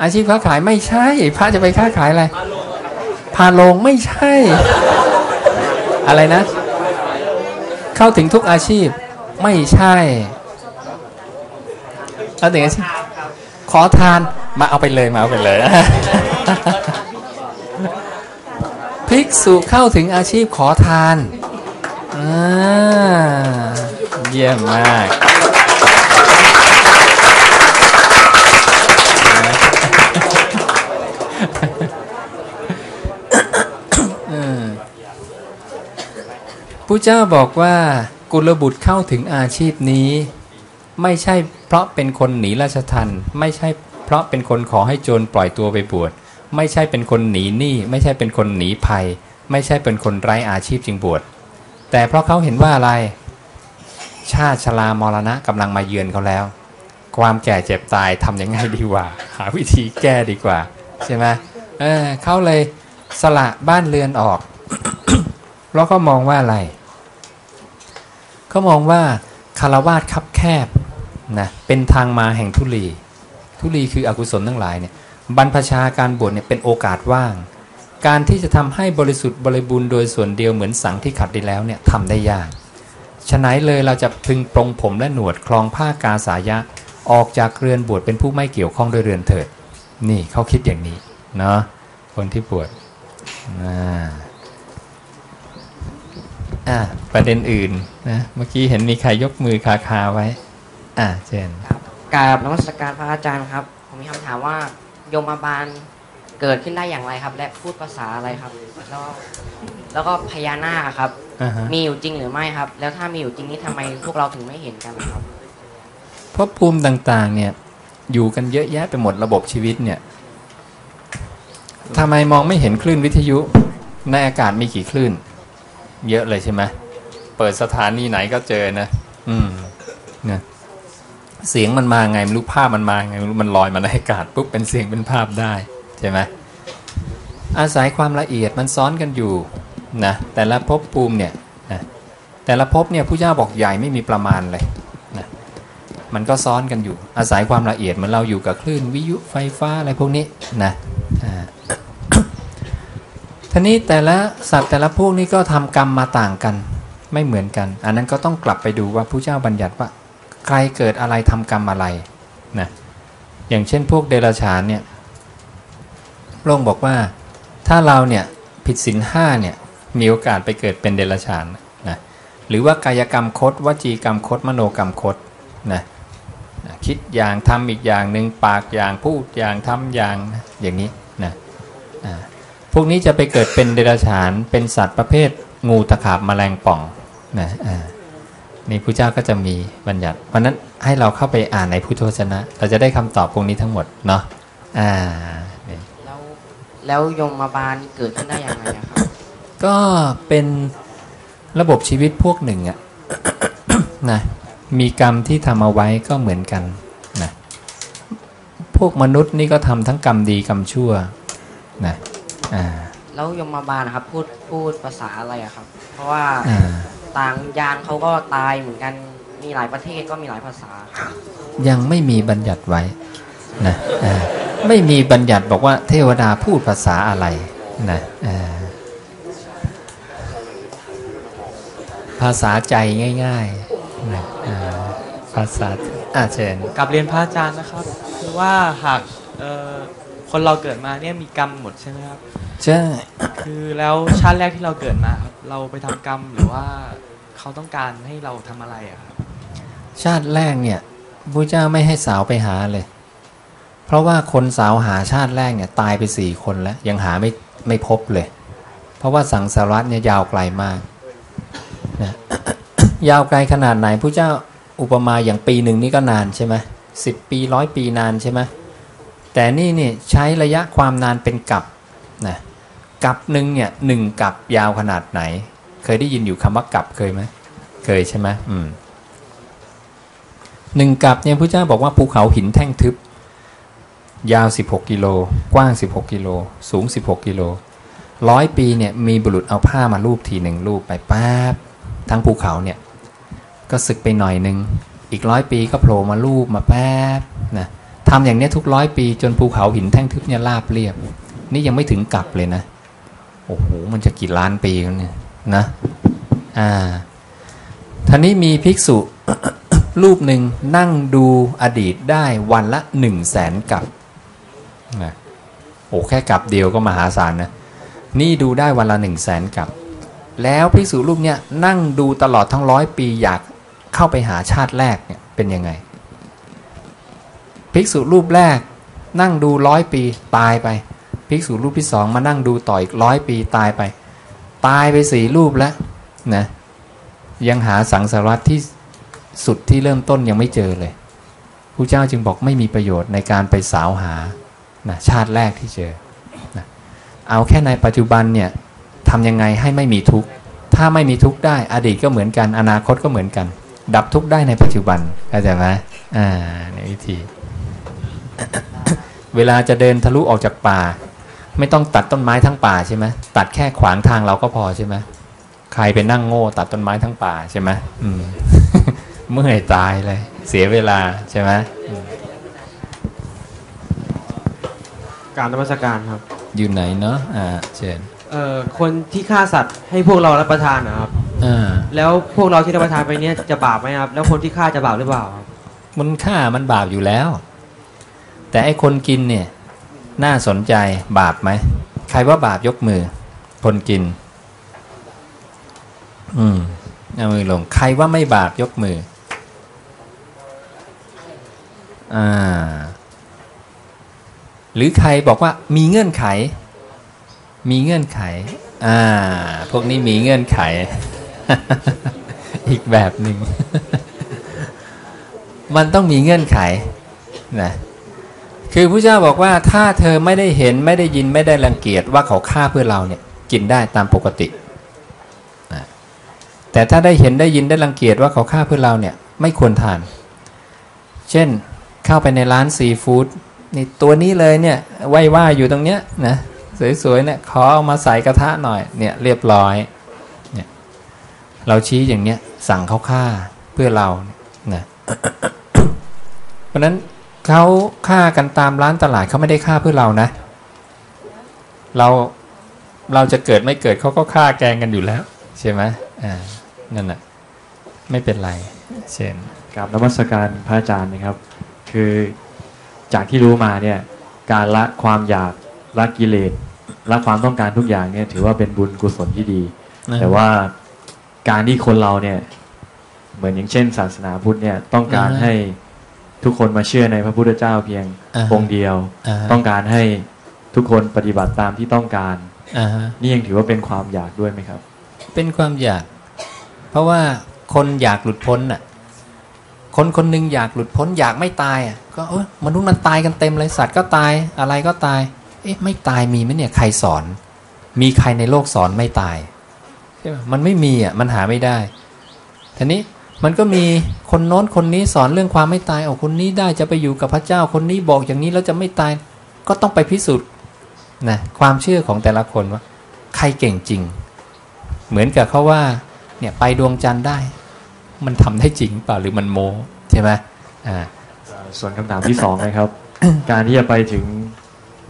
อาชีพค้าขายไม่ใช่ พระจะไปค้าขายอะไรพาโลงไม่ใช่ อะไรนะ เข้าถึงทุกอาชีพ ไม่ใช่เอาถึงอาชีพขอทานมาเอาไปเลยมาเอาไปเลย ภิกษุเข้าถึงอาชีพขอทานอ่าเยี่ยมมากผู้เจ้าบอกว่า กุลบุตรเข้าถึงอาชีพนี้ ไม่ใช่เพราะเป็นคนหนีราชทันไม่ใช่เพราะเป็นคนขอให้โจรปล่อยตัวไปบวชไม่ใช่เป็นคนหนีหนี้ไม่ใช่เป็นคนหนีภัย ไม่ใช่เป็นคนไร้อาชีพจึงบวชแต่เพราะเขาเห็นว่าอะไร ชาติชรามรณะกำลังมาเยือนเขาแล้ว ความแก่เจ็บตายทำยังไงดีกว่า หาวิธีแก้ดีกว่า ใช่ไหมเออเขาเลยสละบ้านเรือนออกเพราะเขามองว่าอะไร เขามองว่าคารวาสคับแคบนะเป็นทางมาแห่งทุลี ทุลีคืออกุศลทั้งหลายเนี่ยบรรพชาการบวชเนี่ยเป็นโอกาสว่าง การที่จะทำให้บริสุทธิ์บริบูรณ์โดยส่วนเดียวเหมือนสังที่ขัดได้แล้วเนี่ยทำได้ยากฉะนั้นเลยเราจะพึงปรงผมและหนวดคลองผ้ากาสายะออกจากเรือนบวชเป็นผู้ไม่เกี่ยวข้องด้วยเรือนเถิด นี่เขาคิดอย่างนี้เนาะคนที่บวชอ่าอ่า ประเด็นอื่นนะเมื่อกี้เห็นมีใครยกมือคาคาไว้ อ่าเจนกราบนมัสการพระอาจารย์ครับ ผมมีคำถามว่าโยมบาลเกิดขึ้นได้อย่างไรครับ และพูดภาษาอะไรครับแล้วแล้วก็พญานาคอะครับอ่าฮะมีอยู่จริงหรือไม่ครับ แล้วถ้ามีอยู่จริงนี่ทำไมพวกเราถึงไม่เห็นกันครับภพภูมิต่างๆ เนี่ย อยู่กันเยอะแยะไปหมดระบบชีวิตเนี่ยทำไมมองไม่เห็นคลื่นวิทยุ ในอากาศมีกี่คลื่น เยอะเลยใช่ไหมเปิดสถานีไหนก็เจอนะ อืมนะเสียงมันมาไงไม่รู้ภาพมันมาไงไม่รู้มันลอยมาในอากาศปุ๊บเป็นเสียงเป็นภาพได้ใช่ไหมอาศัยความละเอียดมันซ้อนกันอยู่นะแต่ละภพภูมิเนี่ยนะแต่ละภพเนี่ยผู้เจ้าบอกใหญ่ไม่มีประมาณเลยนะมันก็ซ้อนกันอยู่ อาศัยความละเอียดเหมือนเราอยู่กับคลื่นวิทยุไฟฟ้าอะไรพวกนี้นะ ทีนี้แต่ละสัตว์แต่ละพวกนี้ก็ทำกรรมมาต่างกัน ไม่เหมือนกัน อันนั้นก็ต้องกลับไปดูว่าผู้เจ้าบัญญัติว่า ใครเกิดอะไรทำกรรมอะไรนะอย่างเช่นพวกเดรัจฉานเนี่ยพระองค์บอกว่าถ้าเราเนี่ยผิดศีลห้าเนี่ยมีโอกาสไปเกิดเป็นเดรัจฉานนะหรือว่ากายกรรมคดวจีกรรมคดมโนกรรมคดนะนะคิดอย่างทำอีกอย่างหนึ่งปากอย่างพูดอย่างทำอย่างนะอย่างนี้นะอ่า พวกนี้จะไปเกิดเป็นเดรัจฉานเป็นสัตว์ประเภทงูตะขาบแมลงป่องนะอ่านี่พระเจ้าก็จะมีบัญญัติ เพราะนั้นให้เราเข้าไปอ่านในพุทธวจนะ เราจะได้คำตอบพวกนี้ทั้งหมดเนาะอ่านี่แล้วแล้วยมมาบาลนี่เกิดขึ้นได้ยังไงอะครับก็เป็นระบบชีวิตพวกหนึ่งอะนะมีกรรมที่ทำเอาไว้ก็เหมือนกันนะพวกมนุษย์นี่ก็ทำทั้งกรรมดีกรรมชั่วนะอ่า แล้วยมมาบาลนะครับ พูดพูดภาษาอะไรอะครับ เพราะว่าอ่าต่างยานเขาก็ตายเหมือนกันมีหลายประเทศก็มีหลายภาษา ยังไม่มีบัญญัติไว้นะอ่าไม่มีบัญญัติบอกว่าเทวดาพูดภาษาอะไรนะอ่าภาษาใจง่ายๆนะอ่าภาษาอาเชิญกับเรียนพระอาจารย์นะครับ คือว่าหากเอ่อ คนเราเกิดมาเนี่ยมีกรรมหมดใช่ไหมครับ ใช่ คือแล้วชาติแรกที่เราเกิดมาครับเราไปทำกรรมหรือว่าเขาต้องการให้เราทำอะไรอะครับชาติแรกเนี่ยพระเจ้าไม่ให้สาวไปหาเลย เพราะว่าคนสาวหาชาติแรกเนี่ยตายไปสี่คนแล้ว ยังหาไม่ไม่พบเลย เพราะว่าสังสารวัตเนี่ยยาวไกลมากนะ ยาวไกลขนาดไหนพระเจ้าอุปมาอย่างปีหนึ่งนี่ก็นานใช่ไหมสิบปีร้อยปีนานใช่ไหม แต่นี่นี่ใช้ระยะความนานเป็นกับนะกับหนึ่งเนี่ยหนึ่งกับยาวขนาดไหน เคยได้ยินอยู่คำว่ากับเคยไหมเคยใช่ไหมอืมหนึ่งกับเนี่ยพระเจ้าบอกว่าภูเขาหินแท่งทึบ ยาว 16 กิโล กว้าง 16 กิโล สูง 16 กิโลร้อยปีเนี่ยมีบุรุษเอาผ้ามาลูบทีหนึ่งลูบไปป๊าบทั้งภูเขาเนี่ยก็สึกไปหน่อยหนึ่งอีกร้อยปีก็โผล่มาลูบมาแป๊บนะ ทำอย่างนี้ทุกร้อยปี จนภูเขาหินแท่งทึบเนี่ยราบเรียบ นี่ยังไม่ถึงกลับเลยนะ โอ้โห มันจะกี่ล้านปีแล้วเนี่ยนะ อ่าท่านี้มีภิกษุรูปหนึ่งนั่งดูอดีตได้วันละหนึ่งแสนกับนะโอ้แค่กับเดียวก็มหาศาลนะ นี่ดูได้วันละหนึ่งแสนกับ แล้วภิกษุรูปเนี้ยนั่งดูตลอดทั้งร้อยปีอยากเข้าไปหาชาติแรกเนี่ยเป็นยังไง ภิกษุรูปแรกนั่งดูร้อยปีตายไป ภิกษุรูปที่สองมานั่งดูต่ออีกร้อยปีตายไป ตายไปสี่รูปแล้วนะยังหาสังสารวัตที่สุดที่เริ่มต้นยังไม่เจอเลยพระเจ้าจึงบอกไม่มีประโยชน์ในการไปสาวหานะชาติแรกที่เจอนะเอาแค่ในปัจจุบันเนี่ยทำยังไงให้ไม่มีทุกข์ถ้าไม่มีทุกข์ได้ อดีตก็เหมือนกัน อนาคตก็เหมือนกัน ดับทุกข์ได้ในปัจจุบันเข้าใจไหมอ่าในวิธี เวลาจะเดินทะลุออกจากป่า ไม่ต้องตัดต้นไม้ทั้งป่าใช่ไหมตัดแค่ขวางทางเราก็พอใช่ไหมใครไปนั่งโง่ตัดต้นไม้ทั้งป่าใช่ไหมอืมเมื่อยตายเลย เสียเวลาใช่ไหมอืมการนมัสการครับ อยู่ไหนเนาะอ่าเชิญเอ่อคนที่ฆ่าสัตว์ให้พวกเรารับประทานนะครับอ่าแล้วพวกเราที่รับประทานไปเนี้ยจะบาปไหมครับ แล้วคนที่ฆ่าจะบาปหรือเปล่าครับมันฆ่ามันบาปอยู่แล้ว แต่ไอ้คนกินเนี่ย น่าสนใจบาปไหม ใครว่าบาปยกมือ คนกิน อืมเอามือลง ใครว่าไม่บาปยกมือ อ่า หรือใครบอกว่ามีเงื่อนไข มีเงื่อนไข อ่า พวกนี้มีเงื่อนไข อีกแบบหนึ่ง มันต้องมีเงื่อนไขนะ คือพระเจ้าบอกว่าถ้าเธอไม่ได้เห็นไม่ได้ยินไม่ได้รังเกียจว่าเขาฆ่าเพื่อเราเนี่ยกินได้ตามปกติ แต่ถ้าได้เห็นได้ยินได้รังเกียจว่าเขาฆ่าเพื่อเราเนี่ยไม่ควรทาน เช่นเข้าไปในร้านซีฟู้ดนี่ตัวนี้เลยเนี่ยไหว้ว่าอยู่ตรงเนี้ยนะสวยๆเนี่ยขอเอามาใส่กระทะหน่อยเนี่ยเรียบร้อยเนี่ยเราชี้อย่างเนี้ยสั่งเขาฆ่าเพื่อเรานะเพราะนั้น เขาฆ่ากันตามร้านตลาดเขาไม่ได้ฆ่าเพื่อเรานะ เราเราจะเกิดไม่เกิดเขาก็ฆ่าแกล้งกันอยู่แล้ว ใช่ไหมอ่านั่นแหละไม่เป็นไรเช่นกราบนมัสการพระอาจารย์นะครับ คือจากที่รู้มาเนี่ยการละความอยากละกิเลสละความต้องการทุกอย่างเนี่ย ถือว่าเป็นบุญกุศลที่ดีนะแต่ว่าการที่คนเราเนี่ย เหมือนอย่างเช่น ศาสนาพุทธเนี่ยต้องการอ่าฮะให้ ทุกคนมาเชื่อในพระพุทธเจ้าเพียงอ่าฮะองค์เดียวอ่าฮะต้องการให้ทุกคนปฏิบัติตามที่ต้องการอ่าฮะนี่ยังถือว่าเป็นความอยากด้วยไหมครับ เป็นความอยาก เพราะว่าคนอยากหลุดพ้นน่ะ คนคนหนึ่งอยากหลุดพ้นอยากไม่ตายอะก็เออมนุษย์มันตายกันเต็มเลยสัตว์ก็ตายอะไรก็ตาย เอ๊ะไม่ตายมีไหมเนี่ยใครสอน มีใครในโลกสอนไม่ตายใช่ไหมมันไม่มีอะมันหาไม่ได้ทีนี้ มันก็มีคนโน้นคนนี้สอนเรื่องความไม่ตายเอาคนนี้ได้จะไปอยู่กับพระเจ้าคนนี้บอกอย่างนี้แล้วจะไม่ตาย ก็ต้องไปพิสูจน์นะความเชื่อของแต่ละคนว่าใครเก่งจริง เหมือนกับเขาว่าเนี่ยไปดวงจันทร์ได้ มันทำได้จริงเปล่าหรือมันโมใช่ไหมอ่าส่วนคำถามที่สองนะครับ การที่จะไปถึง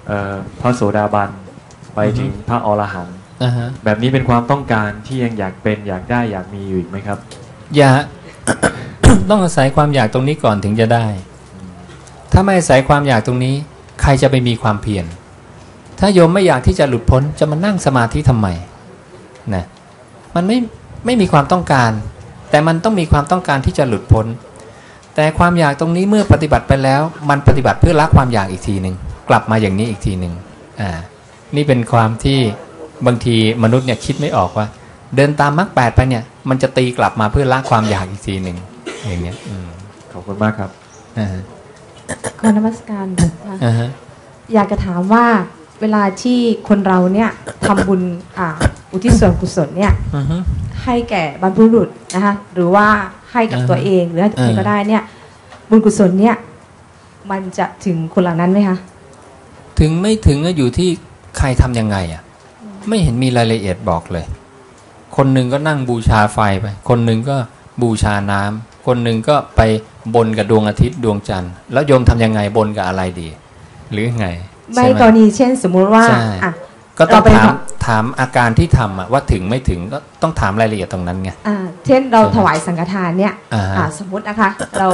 เอ่อพระโสดาบันไปถึงพระอรหันต์อ่าฮะแบบนี้เป็นความต้องการที่ยังอยากเป็นอยากได้อยากมีอยู่อีกไหมครับ อย่า ต้องอาศัยความอยากตรงนี้ก่อนถึงจะได้ ถ้าไม่อาศัยความอยากตรงนี้ ใครจะไปมีความเพียรถ้าโยมไม่อยากที่จะหลุดพ้นจะมานั่งสมาธิทำไมนะมันไม่ไม่มีความต้องการ แต่มันต้องมีความต้องการที่จะหลุดพ้น แต่ความอยากตรงนี้เมื่อปฏิบัติไปแล้ว มันปฏิบัติเพื่อละความอยากอีกทีหนึ่งกลับมาอย่างนี้อีกทีหนึ่งอ่านี่เป็นความที่บางทีมนุษย์เนี่ยคิดไม่ออกว่า เดินตามมรรคแปดไปเนี่ย มันจะตีกลับมาเพื่อละความอยากอีกทีหนึ่งอย่างเงี้ยอืมขอบคุณมากครับอ่าฮะขอนมัสการค่ะอ่าฮะอยากจะถามว่าเวลาที่คนเราเนี่ยทำบุญอ่าอุทิศส่วนกุศลเนี่ยอือฮึให้แก่บรรพบุรุษนะคะหรือว่าให้กับอ่าฮะตัวเองหรือให้ใครอ่าก็ได้เนี่ย บุญกุศลเนี่ย มันจะถึงคนเหล่านั้นไหมคะถึงไม่ถึงก็อยู่ที่ใครทำยังไงอะ ไม่เห็นมีรายละเอียดบอกเลย คนหนึ่งก็นั่งบูชาไฟไป คนหนึ่งก็บูชาน้ำคนหนึ่งก็ไปบนกับดวงอาทิตย์ดวงจันทร์ แล้วโยมทำยังไงบนกับอะไรดี หรือไงไม่ใช่หกรณีเช่นสมมุติว่าใช่อะก็ต้องเราไปถามทถามอาการที่ทำอะว่าถึงไม่ถึงก็ต้องถามรายละเอียดตรงนั้นไงอ่าเช่นเราใช่ไหมถวายสังฆทานเนี่ยอ่าฮะอ่าสมมุตินะคะ เรา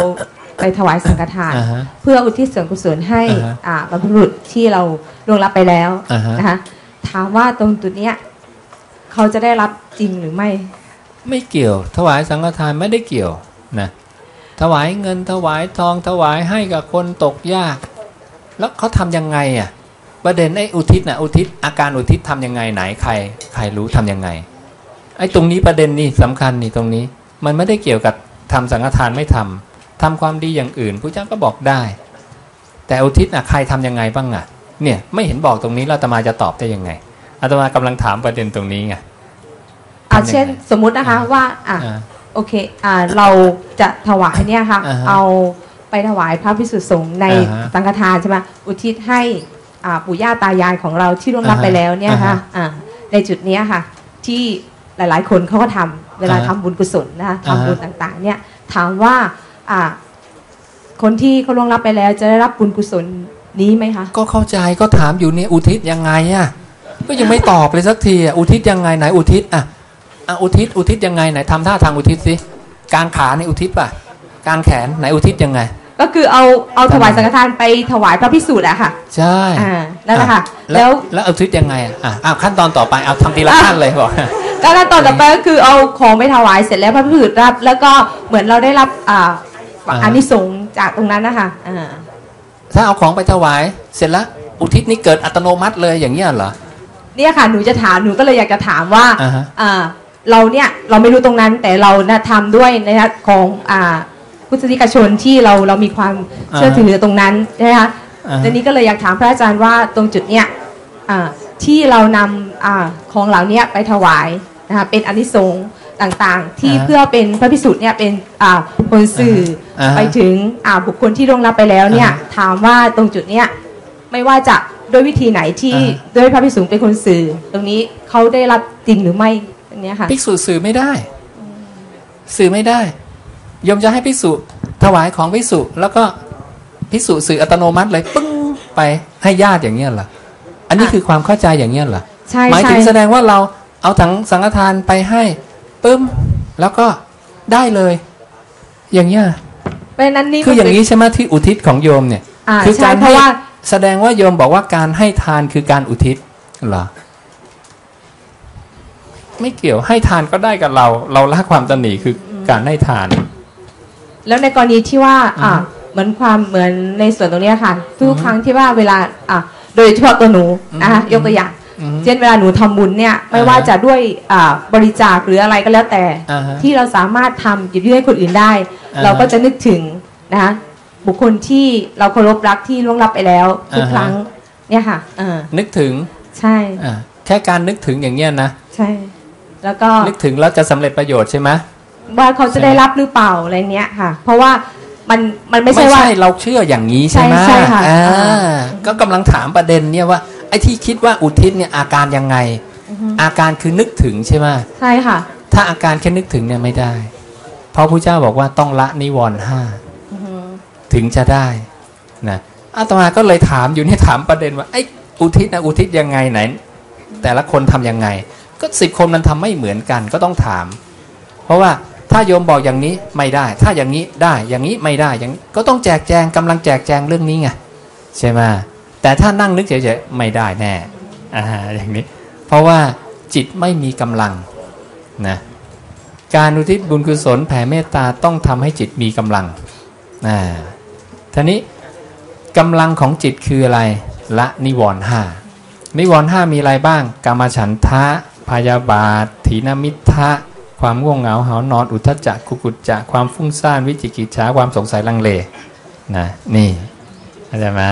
ไปถวายสังฆทานอ่าฮะเพื่ออุทิศส่วนกุศลให้อ่าฮะอ่าบรรพบุรุษที่เราล่วงลับไปแล้วอ่าฮะนะคะถามว่าตรงจุดเนี้ย เขาจะได้รับจริงหรือไม่ ไม่เกี่ยว ถวายสังฆทานไม่ได้เกี่ยวนะถวายเงินถวายทองถวายให้กับคนตกยาก แล้วเขาทำยังไงอะประเด็นไอ้อุทิศนะอุทิศอาการอุทิศทำยังไงไหนใคร ใครรู้ทำยังไงไอ้ตรงนี้ประเด็นนี่สำคัญนี่ตรงนี้ มันไม่ได้เกี่ยวกับทำสังฆทานไม่ทำทำความดีอย่างอื่นพระเจ้าก็บอกได้ แต่อุทิศอะใครทำยังไงบ้างอะเนี่ยไม่เห็นบอกตรงนี้แล้วอาตมาจะตอบได้ยังไง อาตมากำลังถามประเด็นตรงนี้ไงอ่าทำยังไงเช่นสมมุตินะคะว่าอะอ่าโอเคอ่าเราจะถวายเนี่ยค่ะอ่าฮะเอาไปถวายพระพิสุทธิสงฆ์ในอ่าฮะสังฆทานใช่ไหมอุทิศให้อ่าปู่ย่าตายายของเราที่ล่วงลับอ่าฮะไปแล้วเนี่ยค่ะอ่าฮะอ่าในจุดเนี้ยค่ะ ที่หลาย ๆ คนเขาก็ทำเวลาอ่าฮะทำบุญกุศลนะคะอ่าฮะทำบุญต่างๆ เนี่ยถามว่าอ่าคนที่เขาล่วงลับไปแล้วจะได้รับบุญกุศลนี้ไหมคะ ก็เข้าใจก็ถามอยู่เนี่ยอุทิศยังไงอะ ก็ยังไม่ตอบเลยสักทีอะอุทิศยังไงไหนอุทิศอะอะอุทิศอุทิศยังไงไหนทำท่าทางอุทิศสิกางขาในอุทิศป่ะกางแขนไหนอุทิศยังไง ก็คือเอาเอาถวายสังฆทานไปถวายพระพิสุทธิ์อะค่ะ ใช่อ่านั่นแหละค่ะ แล้แล้ววแล้วอุทิศยังไงอะอะอ้าวขั้นตอนต่อไปเอาทำทีละขั้นเลยบอกก็ขั้นตอนต่อไปก็คือเอาของไปถวายเสร็จแล้วพระพิสุทธิ์รับ แล้วก็เหมือนเราได้รับอ่าอ่าอานิสงส์จากตรงนั้นนะคะอ่าถ้าเอาของไปถวายเสร็จแล้วอุทิศนี้เกิดอัตโนมัติเลยอย่างเงี้ยเหรอ เนี่ยค่ะหนูจะถามหนูก็เลยอยากจะถามว่าอ่าฮะ อ่าเราเนี่ยเราไม่รู้ตรงนั้นแต่เรานะทำด้วยนะของอ่าพุทธนิกชนที่เราเรามีความเชื่อถือตรงนั้นนะคะอ่าฮะ ทีนี้ก็เลยอยากถามพระอาจารย์ว่าตรงจุดเนี้ยอ่าที่เรานำอาของเหล่าเนี้ยไปถวายนะคะเป็นอานิสงส์ต่างๆ ที่อ่าเพื่อเป็นพระพิสุทธิ์เนี่ยเป็นอ่าคนสื่ออาฮะไปถึงอ่าบุคคลที่ล่วงลับไปแล้วเนี่ยอ่าฮะ ถามว่าตรงจุดเนี้ยไม่ว่าจะ ด้วยวิธีไหนที่อ่าด้วยพระพิสุทธิ์เป็นคนสื่อ ตรงนี้เขาได้รับจริงหรือไม่ตรงเนี้ยค่ะ ภิกษุสื่อไม่ได้ สื่อไม่ได้โยมจะให้ภิกษุถวายของภิกษุ แล้วก็ภิกษุสื่ออัตโนมัติเลยปึ้งไปให้ญาติอย่างเงี้ยเหรออันนี้อะ คือความเข้าใจอย่างเงี้ยเหรอใช่หมายใช่ถึงแสดงว่าเราเอาถังสังฆทานไปให้ปึ้มแล้วก็ได้เลย อย่างเงี้ย เพราะฉะนั้นนี่คืออย่างนี้นี้ใช่ไหมที่อุทิศของโยมเนี่ย อ่าคือใช่การเพราะให้ว่า แสดงว่าโยมบอกว่าการให้ทานคือการอุทิศเหรอไม่เกี่ยวให้ทานก็ได้กับเรา เราละความตนหนีคือการให้ทาน แล้วในกรณีที่ว่า อ่าเหมือนความเหมือนในส่วนตรงเนี้ยค่ะทุกครั้งที่ว่าเวลา อ่าโดยเฉพาะตัวหนูนะคะอืมยกตัวอย่างอืมเช่นเวลาหนูทำบุญเนี่ยไม่ว่าอ่าฮะจะด้วยอ่าบริจาคหรืออะไรก็แล้วแต่อ่าฮะที่เราสามารถทำหยิบยื่นให้คนอื่นได้อ่าฮะเราก็จะนึกถึงนะคะ บุคคลที่เราเคารพรักที่ล่วงลับไปแล้วทุกอ่าฮะครั้ง เนี่ยค่ะเออนึกถึงใช่อ่าแค่การนึกถึงอย่างเงี้ยนะใช่ แล้วก็นึกถึงแล้วจะสำเร็จประโยชน์ใช่ไหมว่าเขาจะได้รับหรือเปล่าอะไรเนี้ยค่ะ เพราะว่ามันมันไม่ใช่ว่าเราเชื่ออย่างนี้ใช่ไหมใช่ใช่ค่ะอ่าอ่าก็กำลังถามประเด็นเนี่ยว่าไอ้ที่คิดว่าอุทิศเนี่ยอาการยังไงอือฮึอาการคือนึกถึงใช่ไหมใช่ค่ะ ถ้าอาการแค่นึกถึงเนี่ยไม่ได้ เพราะพระเจ้าบอกว่าต้องละนิวรณ์ห้าอือฮึ ถึงจะได้นะอาตมาก็เลยถามอยู่นี่ถามประเด็นว่าไอ้อุทิศนะอุทิศยังไงไหน แต่ละคนทำยังไง ก็สิบคนมันทำไม่เหมือนกันก็ต้องถาม เพราะว่าถ้าโยมบอกอย่างนี้ไม่ได้ ถ้าอย่างนี้ได้อย่างนี้ไม่ได้อย่างก็ต้องแจกแจงกำลังแจกแจงเรื่องนี้ไงใช่ไหมแต่ถ้านั่งนึกเฉยๆไม่ได้แน่อ่าอย่างนี้ เพราะว่าจิตไม่มีกำลังนะการอุทิศบุญกุศลแผ่เมตตาต้องทำให้จิตมีกำลังอ่า ทีนี้กำลังของจิตคืออะไร ละนิวรณ์ห้านิวรณ์ห้ามีอะไรบ้างกามฉันทะ พยาบาทถีนมิทะ ความง่วงเหงาหานอน อุทธัจจะกุกุจจะ ความฟุ้งซ่านวิจิกิจฉาความสงสัยลังเลนะนี่เข้าใจไหม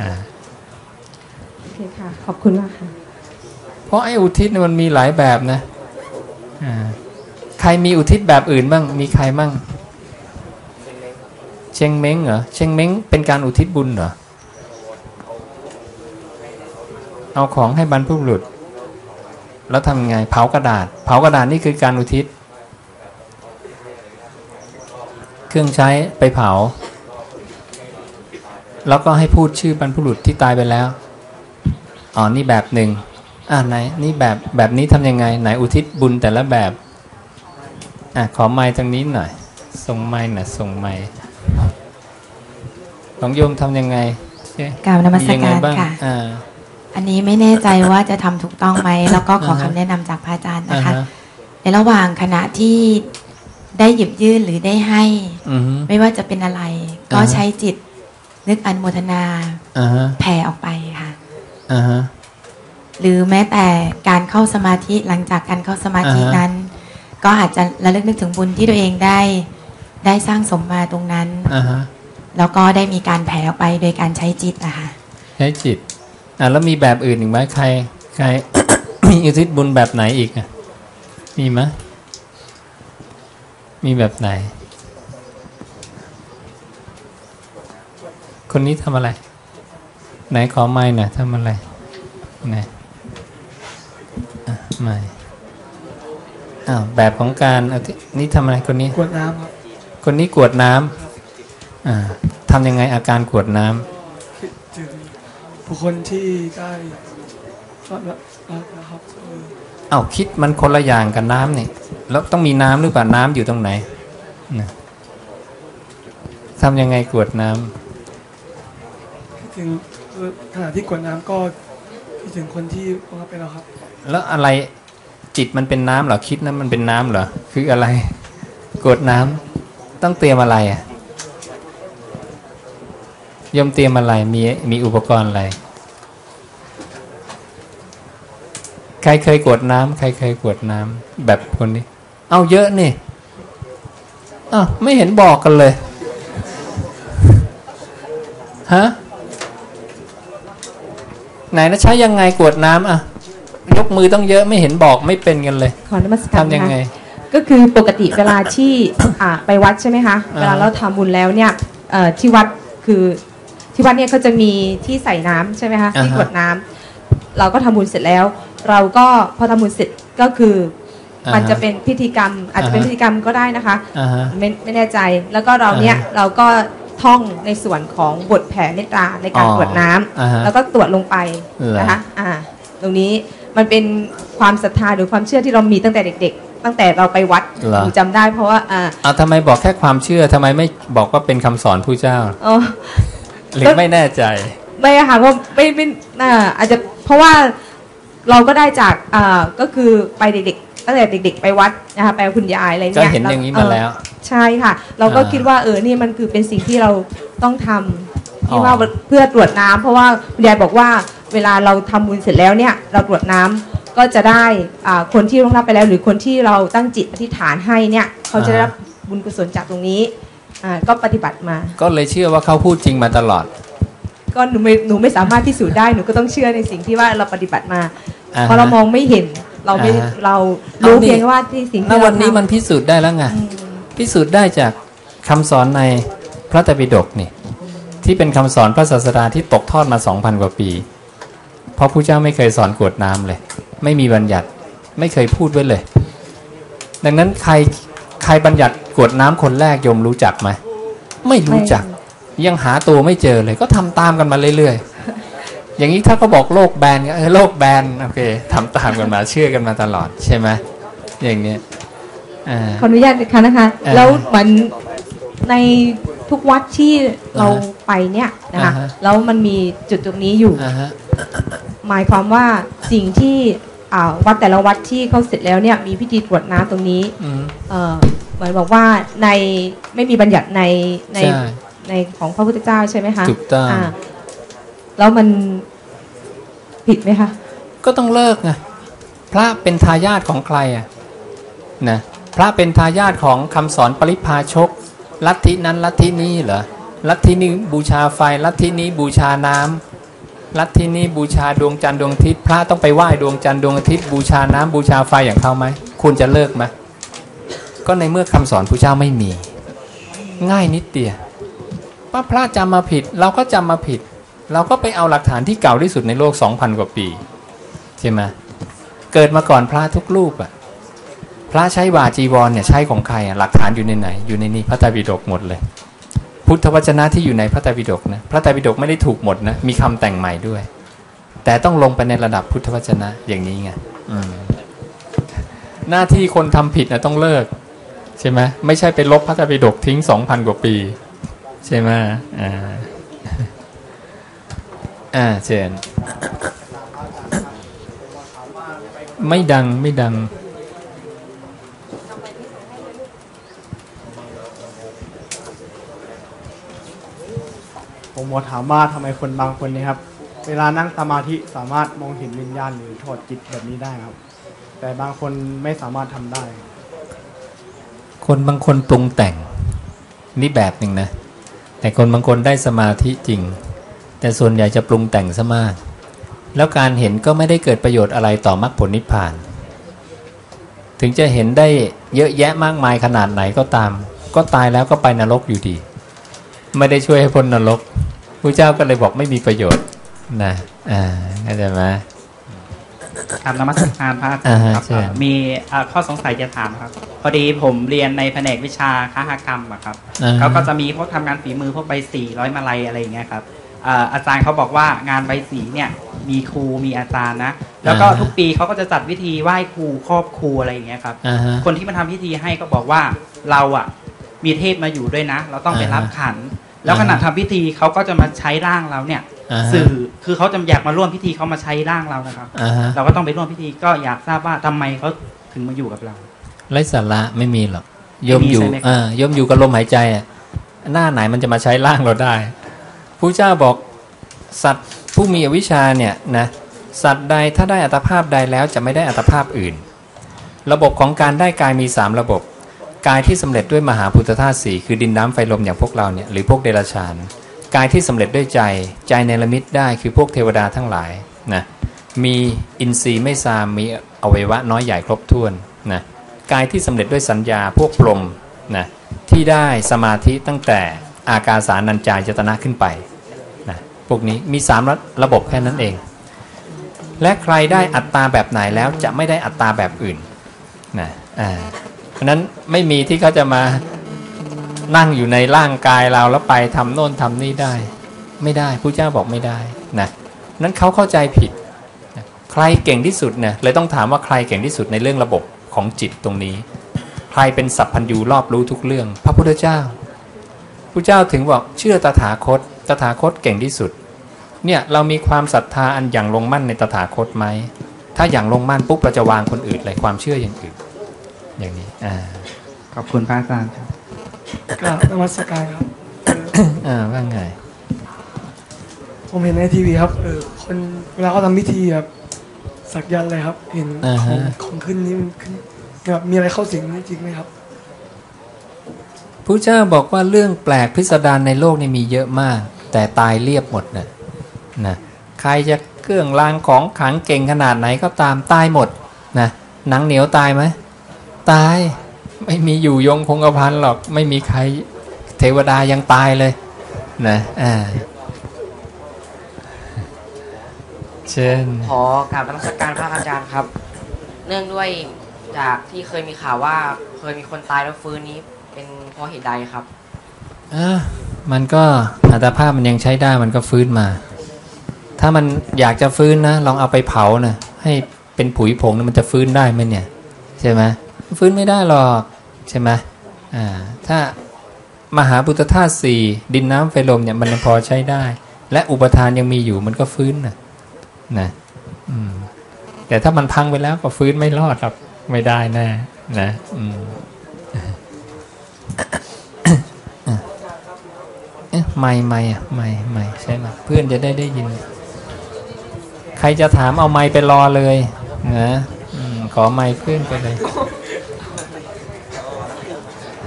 อ่าโอเคค่ะ ขอบคุณมากค่ะ เพราะไอ้อุทิศเนี่ยมันมีหลายแบบนะอ่าใครมีอุทิศแบบอื่นบ้าง มีใครบ้าง เชงเม้งเหรอเชงเม้งเป็นการอุทิศบุญเหรอเอาของให้บรรพบุรุษ แล้วทำยังไงเผากระดาษ เผากระดาษนี่คือการอุทิศ เครื่องใช้ไปเผา แล้วก็ให้พูดชื่อบรรพบุรุษที่ตายไปแล้วอ๋อนี่แบบหนึ่งอ่าไหนนี่แบบแบบนี้ทำยังไง ไหนอุทิศบุญแต่ละแบบอะขอไม้ตรงนี้หน่อยส่งไม้หน่อยส่งไม้ ของโยมทำยังไงเอ๊ะกราบนมัสยังไงการบ้างค่ะอ่าอันนี้ไม่แน่ใจว่าจะทำถูกต้องไหมแล้วก็ขออ่าฮะคำแนะนำจากพระอาจารย์นะอ่าคะฮะในระหว่างขณะที่ได้หยิบยื่นหรือได้ให้อือฮึไม่ว่าจะเป็นอะไร ก็อ่าฮะใช้จิตนึกอันโมทนาอ่าฮะแผ่ออกไปค่ะอ่าฮะหรือแม้แต่การเข้าสมาธิหลังจากการเข้าสมาธิอ่าฮะนั้น ก็อาจจะระลึกนึกถึงบุญที่ตัวเองได้ ได้สร้างสมมาตรงนั้นอ่าฮะ แล้วก็ได้มีการแผ่ออกไปโดยการใช้จิตอะค่ะใช้จิตอะแล้วมีแบบอื่นอีกไหมใครใครมีอุทิศบุญแบบไหนอีกอะมีไหมมีแบบไหน คนนี้ทำอะไร ไหนขอไม้หน่อยทำอะไรไหนอะไม่อ้าวแบบของการเอาที่นี่ทำอะไรคนนี้ กวดน้ำครับคนนี้กรวดน้ำอ่า ทำยังไงอาการกรวดน้ำคิดถึงบุคคลที่ได้รับรับรับนะครับเออเอ้าคิดมันคนละอย่างกับน้ำนี่แล้วต้องมีน้ำหรือเปล่าน้ำอยู่ตรงไหนนะทำยังไงกรวดน้ำคิดถึงเออขณะที่กวดน้ำก็คิดถึงคนที่ล่วงลับไปแล้วครับ แล้วอะไรจิตมันเป็นน้ำเหรอคิดนั้นมันเป็นน้ำเหรอคืออะไรกรวดน้ำต้องเตรียมอะไรอะโยมเตรียมอะไรมีมีอุปกรณ์อะไร ใครเคยกรวดน้ำใครเคยกรวดน้ำแบบคนนี้ เอาเยอะนี่อ้าวไม่เห็นบอกกันเลยฮะไหนนะใช้ยังไงกรวดน้ำอะ ยกมือต้องเยอะไม่เห็นบอกไม่เป็นกันเลย ขอนมัสการทำยังไงคก็คือปกติเวลาที่อ่าไปวัดใช่ไหมคะอ่าเวลาเราทำบุญแล้วเนี่ยเอ่อที่วัดคือ ที่วัดเนี่ยเขาจะมีที่ใส่น้ำใช่ไหมคะที่กรวดน้ำเราก็ทำบุญเสร็จแล้ว เราก็พอทำบุญเสร็จก็คืออามันจะเป็นพิธีกรรม อาจจะเป็นอ่าฮะ พิธีกรรมก็ได้นะคะ อ่าฮะ ไม่ไม่แน่ใจแล้วก็เราเนี่ยอ่าฮะเราก็ท่องในส่วนของบทแผ่เมตตาในการอ๋อกรวดน้ำอ่าฮะแล้วก็ตรวจลงไปเหรอ นะคะอ่าตรงนี้มันเป็นความศรัทธาหรือความเชื่อที่เรามีตั้งแต่เด็ก ๆ ตั้งแต่เราไปวัดเหรอหนูจำได้เพราะว่าอ่าเอาทำไมบอกแค่ความเชื่อทำไมไม่บอกว่าเป็นคำสอนผู้เจ้าอ๋อ หรือไม่แน่ใจ ไม่อะค่ะเพราะไม่ไม่อ่าอาจจะเพราะว่าเราก็ได้จากอ่าก็คือไปเด็กๆตั้งแต่เด็ก ๆ ไปวัดนะคะไปกับคุณยายอะไรก็เนี่ยเห็นอย่างนี้มาแล้วเออใช่ค่ะ เราก็อ่าคิดว่าเออนี่มันคือเป็นสิ่งที่เราต้องทำที่อ๋อว่าเพื่อตรวจน้ำเพราะว่าคุณยายบอกว่าเวลาเราทำบุญเสร็จแล้วเนี่ย เราตรวจน้ำก็จะได้อ่าคนที่ร่วงรับไปแล้ว หรือคนที่เราตั้งจิตอธิษฐานให้เนี่ยเขาจะได้รับบุญกุศลจากตรงนี้ อ่าก็ปฏิบัติมา ก็เลยเชื่อว่าเขาพูดจริงมาตลอด ก็หนูไม่หนูไม่สามารถพิสูจน์ได้หนูก็ต้องเชื่อในสิ่งที่ว่าเราปฏิบัติมาอ่าฮะเพราะเรามองไม่เห็นเราไม่อ่าฮะเรารู้เอานี่เพียงว่าที่สิ่งณที่เราวันนี้ทำมันพิสูจน์ได้แล้วไงพิสูจน์ได้จากคำสอนในพระไตรปิฎกนี่ ที่เป็นคำสอนพระศาสดาที่ตกทอดมา2,000กว่าปี เพราะพระเจ้าไม่เคยสอนกรวดน้ำเลย ไม่มีบัญญัติไม่เคยพูดไว้เลย ดังนั้นใคร ใครบัญญัติกรวดน้ำคนแรกโยมรู้จักไหมไม่รู้จัก ยังหาตัวไม่เจอเลย ก็ทำตามกันมาเรื่อยๆ อย่างนี้ถ้าเขาบอกโลกแบนก็เออโลกแบนโอเคทำตามกันมาเชื่อกันมาตลอดใช่ไหมอย่างเนี้ยอ่าขออนุญาตค่ะนะคะอ่าแล้วเหมือนในทุกวัดที่เราไปเนี่ยนะคะอ่าฮะแล้วมันมีจุดตรงนี้อยู่อ่าฮะหมายความว่าสิ่งที่อ่า วัดแต่ละวัดที่เขาเสร็จแล้วเนี่ยมีพิธีกรวดน้ำตรงนี้อืม เอ่อเหมือนบอกว่าในไม่มีบัญญัติในในใช่ในของพระพุทธเจ้าใช่ไหมคะถูกต้องาแล้วมันผิดไหมคะ ก็ต้องเลิกไงพระเป็นทายาทของใครอะนะพระเป็นทายาทของคำสอนปริพาชก ลัทธินั้นลัทธินี้เหรอลัทธินี้บูชาไฟลัทธินี้บูชาน้ำ ลัทธินี้บูชาดวงจันทร์ดวงอาทิตย์พระต้องไปไหว้ดวงจันทร์ดวงอาทิตย์บูชาน้ำบูชาไฟอย่างเขาไหมคุณจะเลิกไหมก็ในเมื่อคำสอนพระเจ้าไม่มี ง่ายนิดเดียวว่าพระจำมาผิดเราก็จำมาผิด เราก็ไปเอาหลักฐานที่เก่าที่สุดในโลก 2,000 กว่าปีใช่ไหมเกิดมาก่อนพระทุกรูปอะพระใช้บาจีวรเนี่ยใช้ของใครอะหลักฐานอยู่ในไหน อยู่ในนี้พระไตรปิฎกหมดเลย พุทธวจนะที่อยู่ในพระไตรปิฎกนะพระไตรปิฎกไม่ได้ถูกหมดนะมีคำแต่งใหม่ด้วย แต่ต้องลงไปในระดับพุทธวจนะอย่างนี้ไงหน้าที่คนทำผิดนะต้องเลิก ใช่ไหมไม่ใช่ไปลบพระไตรปิฎกทิ้ง2,000กว่าปี ใช่ไหมอ่าอ่าเชิญไม่ดังไม่ดัง ผมขอถามว่าทำไมคนบางคนนะครับ เวลานั่งสมาธิสามารถมองเห็นวิญญาณหรือถอดจิตแบบนี้ได้ครับ แต่บางคนไม่สามารถทำได้ คนบางคนปรุงแต่งนี่แบบหนึ่งนะ แต่คนบางคนได้สมาธิจริง แต่ส่วนใหญ่จะปรุงแต่งซะมาก แล้วการเห็นก็ไม่ได้เกิดประโยชน์อะไรต่อมรรคผลนิพพาน ถึงจะเห็นได้เยอะแยะมากมายขนาดไหนก็ตาม ก็ตายแล้วก็ไปนรกอยู่ดี ไม่ได้ช่วยให้พ้นนรก พระเจ้าก็เลยบอกไม่มีประโยชน์นะอ่าเข้าใจไหมครับนมัสการพระอาจาอ่ารย์ฮะครับเชิญมีเอ่อข้อสงสัยจะถามครับ พอดีผมเรียนในแผนกวิชาค้ากรรมอะครับอ่าฮะเขาก็จะมีพวกทำงานฝีมือพวกใบสีร้อยมาลัยอะไรอย่างเงี้ยครับเอ่ออาจารย์เขาบอกว่างานใบสีเนี่ยมีครูมีอาจารย์นะ แล้วก็อ่าฮะทุกปีเขาก็จะจัดวิธีไหว้ครูครอบครูอะไรอย่างเงี้ยครับอ่าฮะคนที่มาทำพิธีให้ก็บอกว่าเราอะมีเทพมาอยู่ด้วยนะ เราต้องไปรับขัน แล้วขณะทำพิธีเขาก็จะมาใช้ร่างเราเนี่ยอ่าฮะสื่อคือเขาจะอยากมาร่วมพิธีเขามาใช้ร่างเรานะครับอ่าฮะเราก็ต้องไปร่วมพิธีก็อยากทราบว่าทำไมเขาถึงมาอยู่กับเราไร้สาระไม่มีหรอกไม่มีโยมอยู่ใช่ไหมครับอ่าโยมอยู่กับลมหายใจอะหน้าไหนมันจะมาใช้ร่างเราได้ผู้เจ้าบอกสัตว์ผู้มีอวิชชาเนี่ยนะสัตว์ใดถ้าได้อัตภาพใดแล้วจะไม่ได้อัตภาพอื่น ระบบของการได้กายมี 3 ระบบ กายที่สำเร็จด้วยมหาพุทธธาตุสี่คือดินน้ำไฟลมอย่างพวกเราเนี่ยหรือพวกเดรัจฉานกายที่สำเร็จด้วยใจใจเนรมิตได้คือพวกเทวดาทั้งหลายนะมีอินทรีย์ไม่ซามมีอวัยวะน้อยใหญ่ครบถ้วนนะกายที่สำเร็จด้วยสัญญาพวกพรมนะที่ได้สมาธิตั้งแต่อากาสานัญจายตนะขึ้นไปนะพวกนี้มีสามระระบบแค่นั้นเอง และใครได้อัตตาแบบไหนแล้วจะไม่ได้อัตตาแบบอื่นนะอ่า เพราะนั้นไม่มีที่เขาจะมานั่งอยู่ในร่างกายเราแล้วไปทำโน่นทำนี่ได้ ไม่ได้ผู้เจ้าบอกไม่ได้นะนั้นเขาเข้าใจผิดนะใครเก่งที่สุดเนี่ยเลยต้องถามว่าใครเก่งที่สุดในเรื่องระบบของจิตตรงนี้ ใครเป็นสัพพัญญูรอบรู้ทุกเรื่อง พระพุทธเจ้าพระเจ้าถึงบอกเชื่อตถาคต ตถาคตเก่งที่สุดเนี่ยเรามีความศรัทธาอันอย่างลงมั่นในตถาคตไหม ถ้าอย่างลงมั่นปุ๊บเราจะวางคนอื่นเลยความเชื่ออย่างอื่น อย่างนี้อ่าขอบคุณพระอาจารย์ครับกราบนมัสการครับอ่าว่าไงผมเห็นในทีวีครับเออคนเวลาเขาทำพิธีแบบสักยันต์อะไรครับ เห็นอ่าขอฮะงของขึ้นนี้มันขึ้นแบบมีอะไรเข้าสิงนี่จริงไหมครับพระเจ้าบอกว่าเรื่องแปลกพิสดารในโลกนี่มีเยอะมาก แต่ตายเรียบหมดนะนะใครจะเครื่องรางของขลังเก่งขนาดไหนก็ตามตายหมดนะหนังเหนียวตายไหม ตาย ไม่มีอยู่ยงคงกระพันหรอก ไม่มีใครเทวดายังตายเลยนะอ่าเช่นขอกราบนมัสการพระอาจารย์ครับ เนื่องด้วยจากที่เคยมีข่าวว่าเคยมีคนตายแล้วฟื้นนี้เป็นเพราะเหตุใดครับอะมันก็อัตภาพมันยังใช้ได้มันก็ฟื้นมา ถ้ามันอยากจะฟื้นนะ ลองเอาไปเผานะให้เป็นผุยผงนะมันจะฟื้นได้ไหมเนี่ย ใช่ไหม ฟื้นไม่ได้หรอกใช่ไหมอ่าถ้ามหาบุตธาตุสี่ดินน้ำไฟลมเนี่ยมันพอใช้ได้ และอุปทานยังมีอยู่มันก็ฟื้นนะนะแต่ถ้ามันพังไปแล้วก็ฟื้นไม่รอดหรอกไม่ได้แน่นะอืมเอ๊ะไม่ไม่อะไม่ไม่ใช่ไหมเพื่อนจะได้ได้ยิน ใครจะถามเอาไม้ไปรอเลยนะขอไม้เพื่อนไปเลย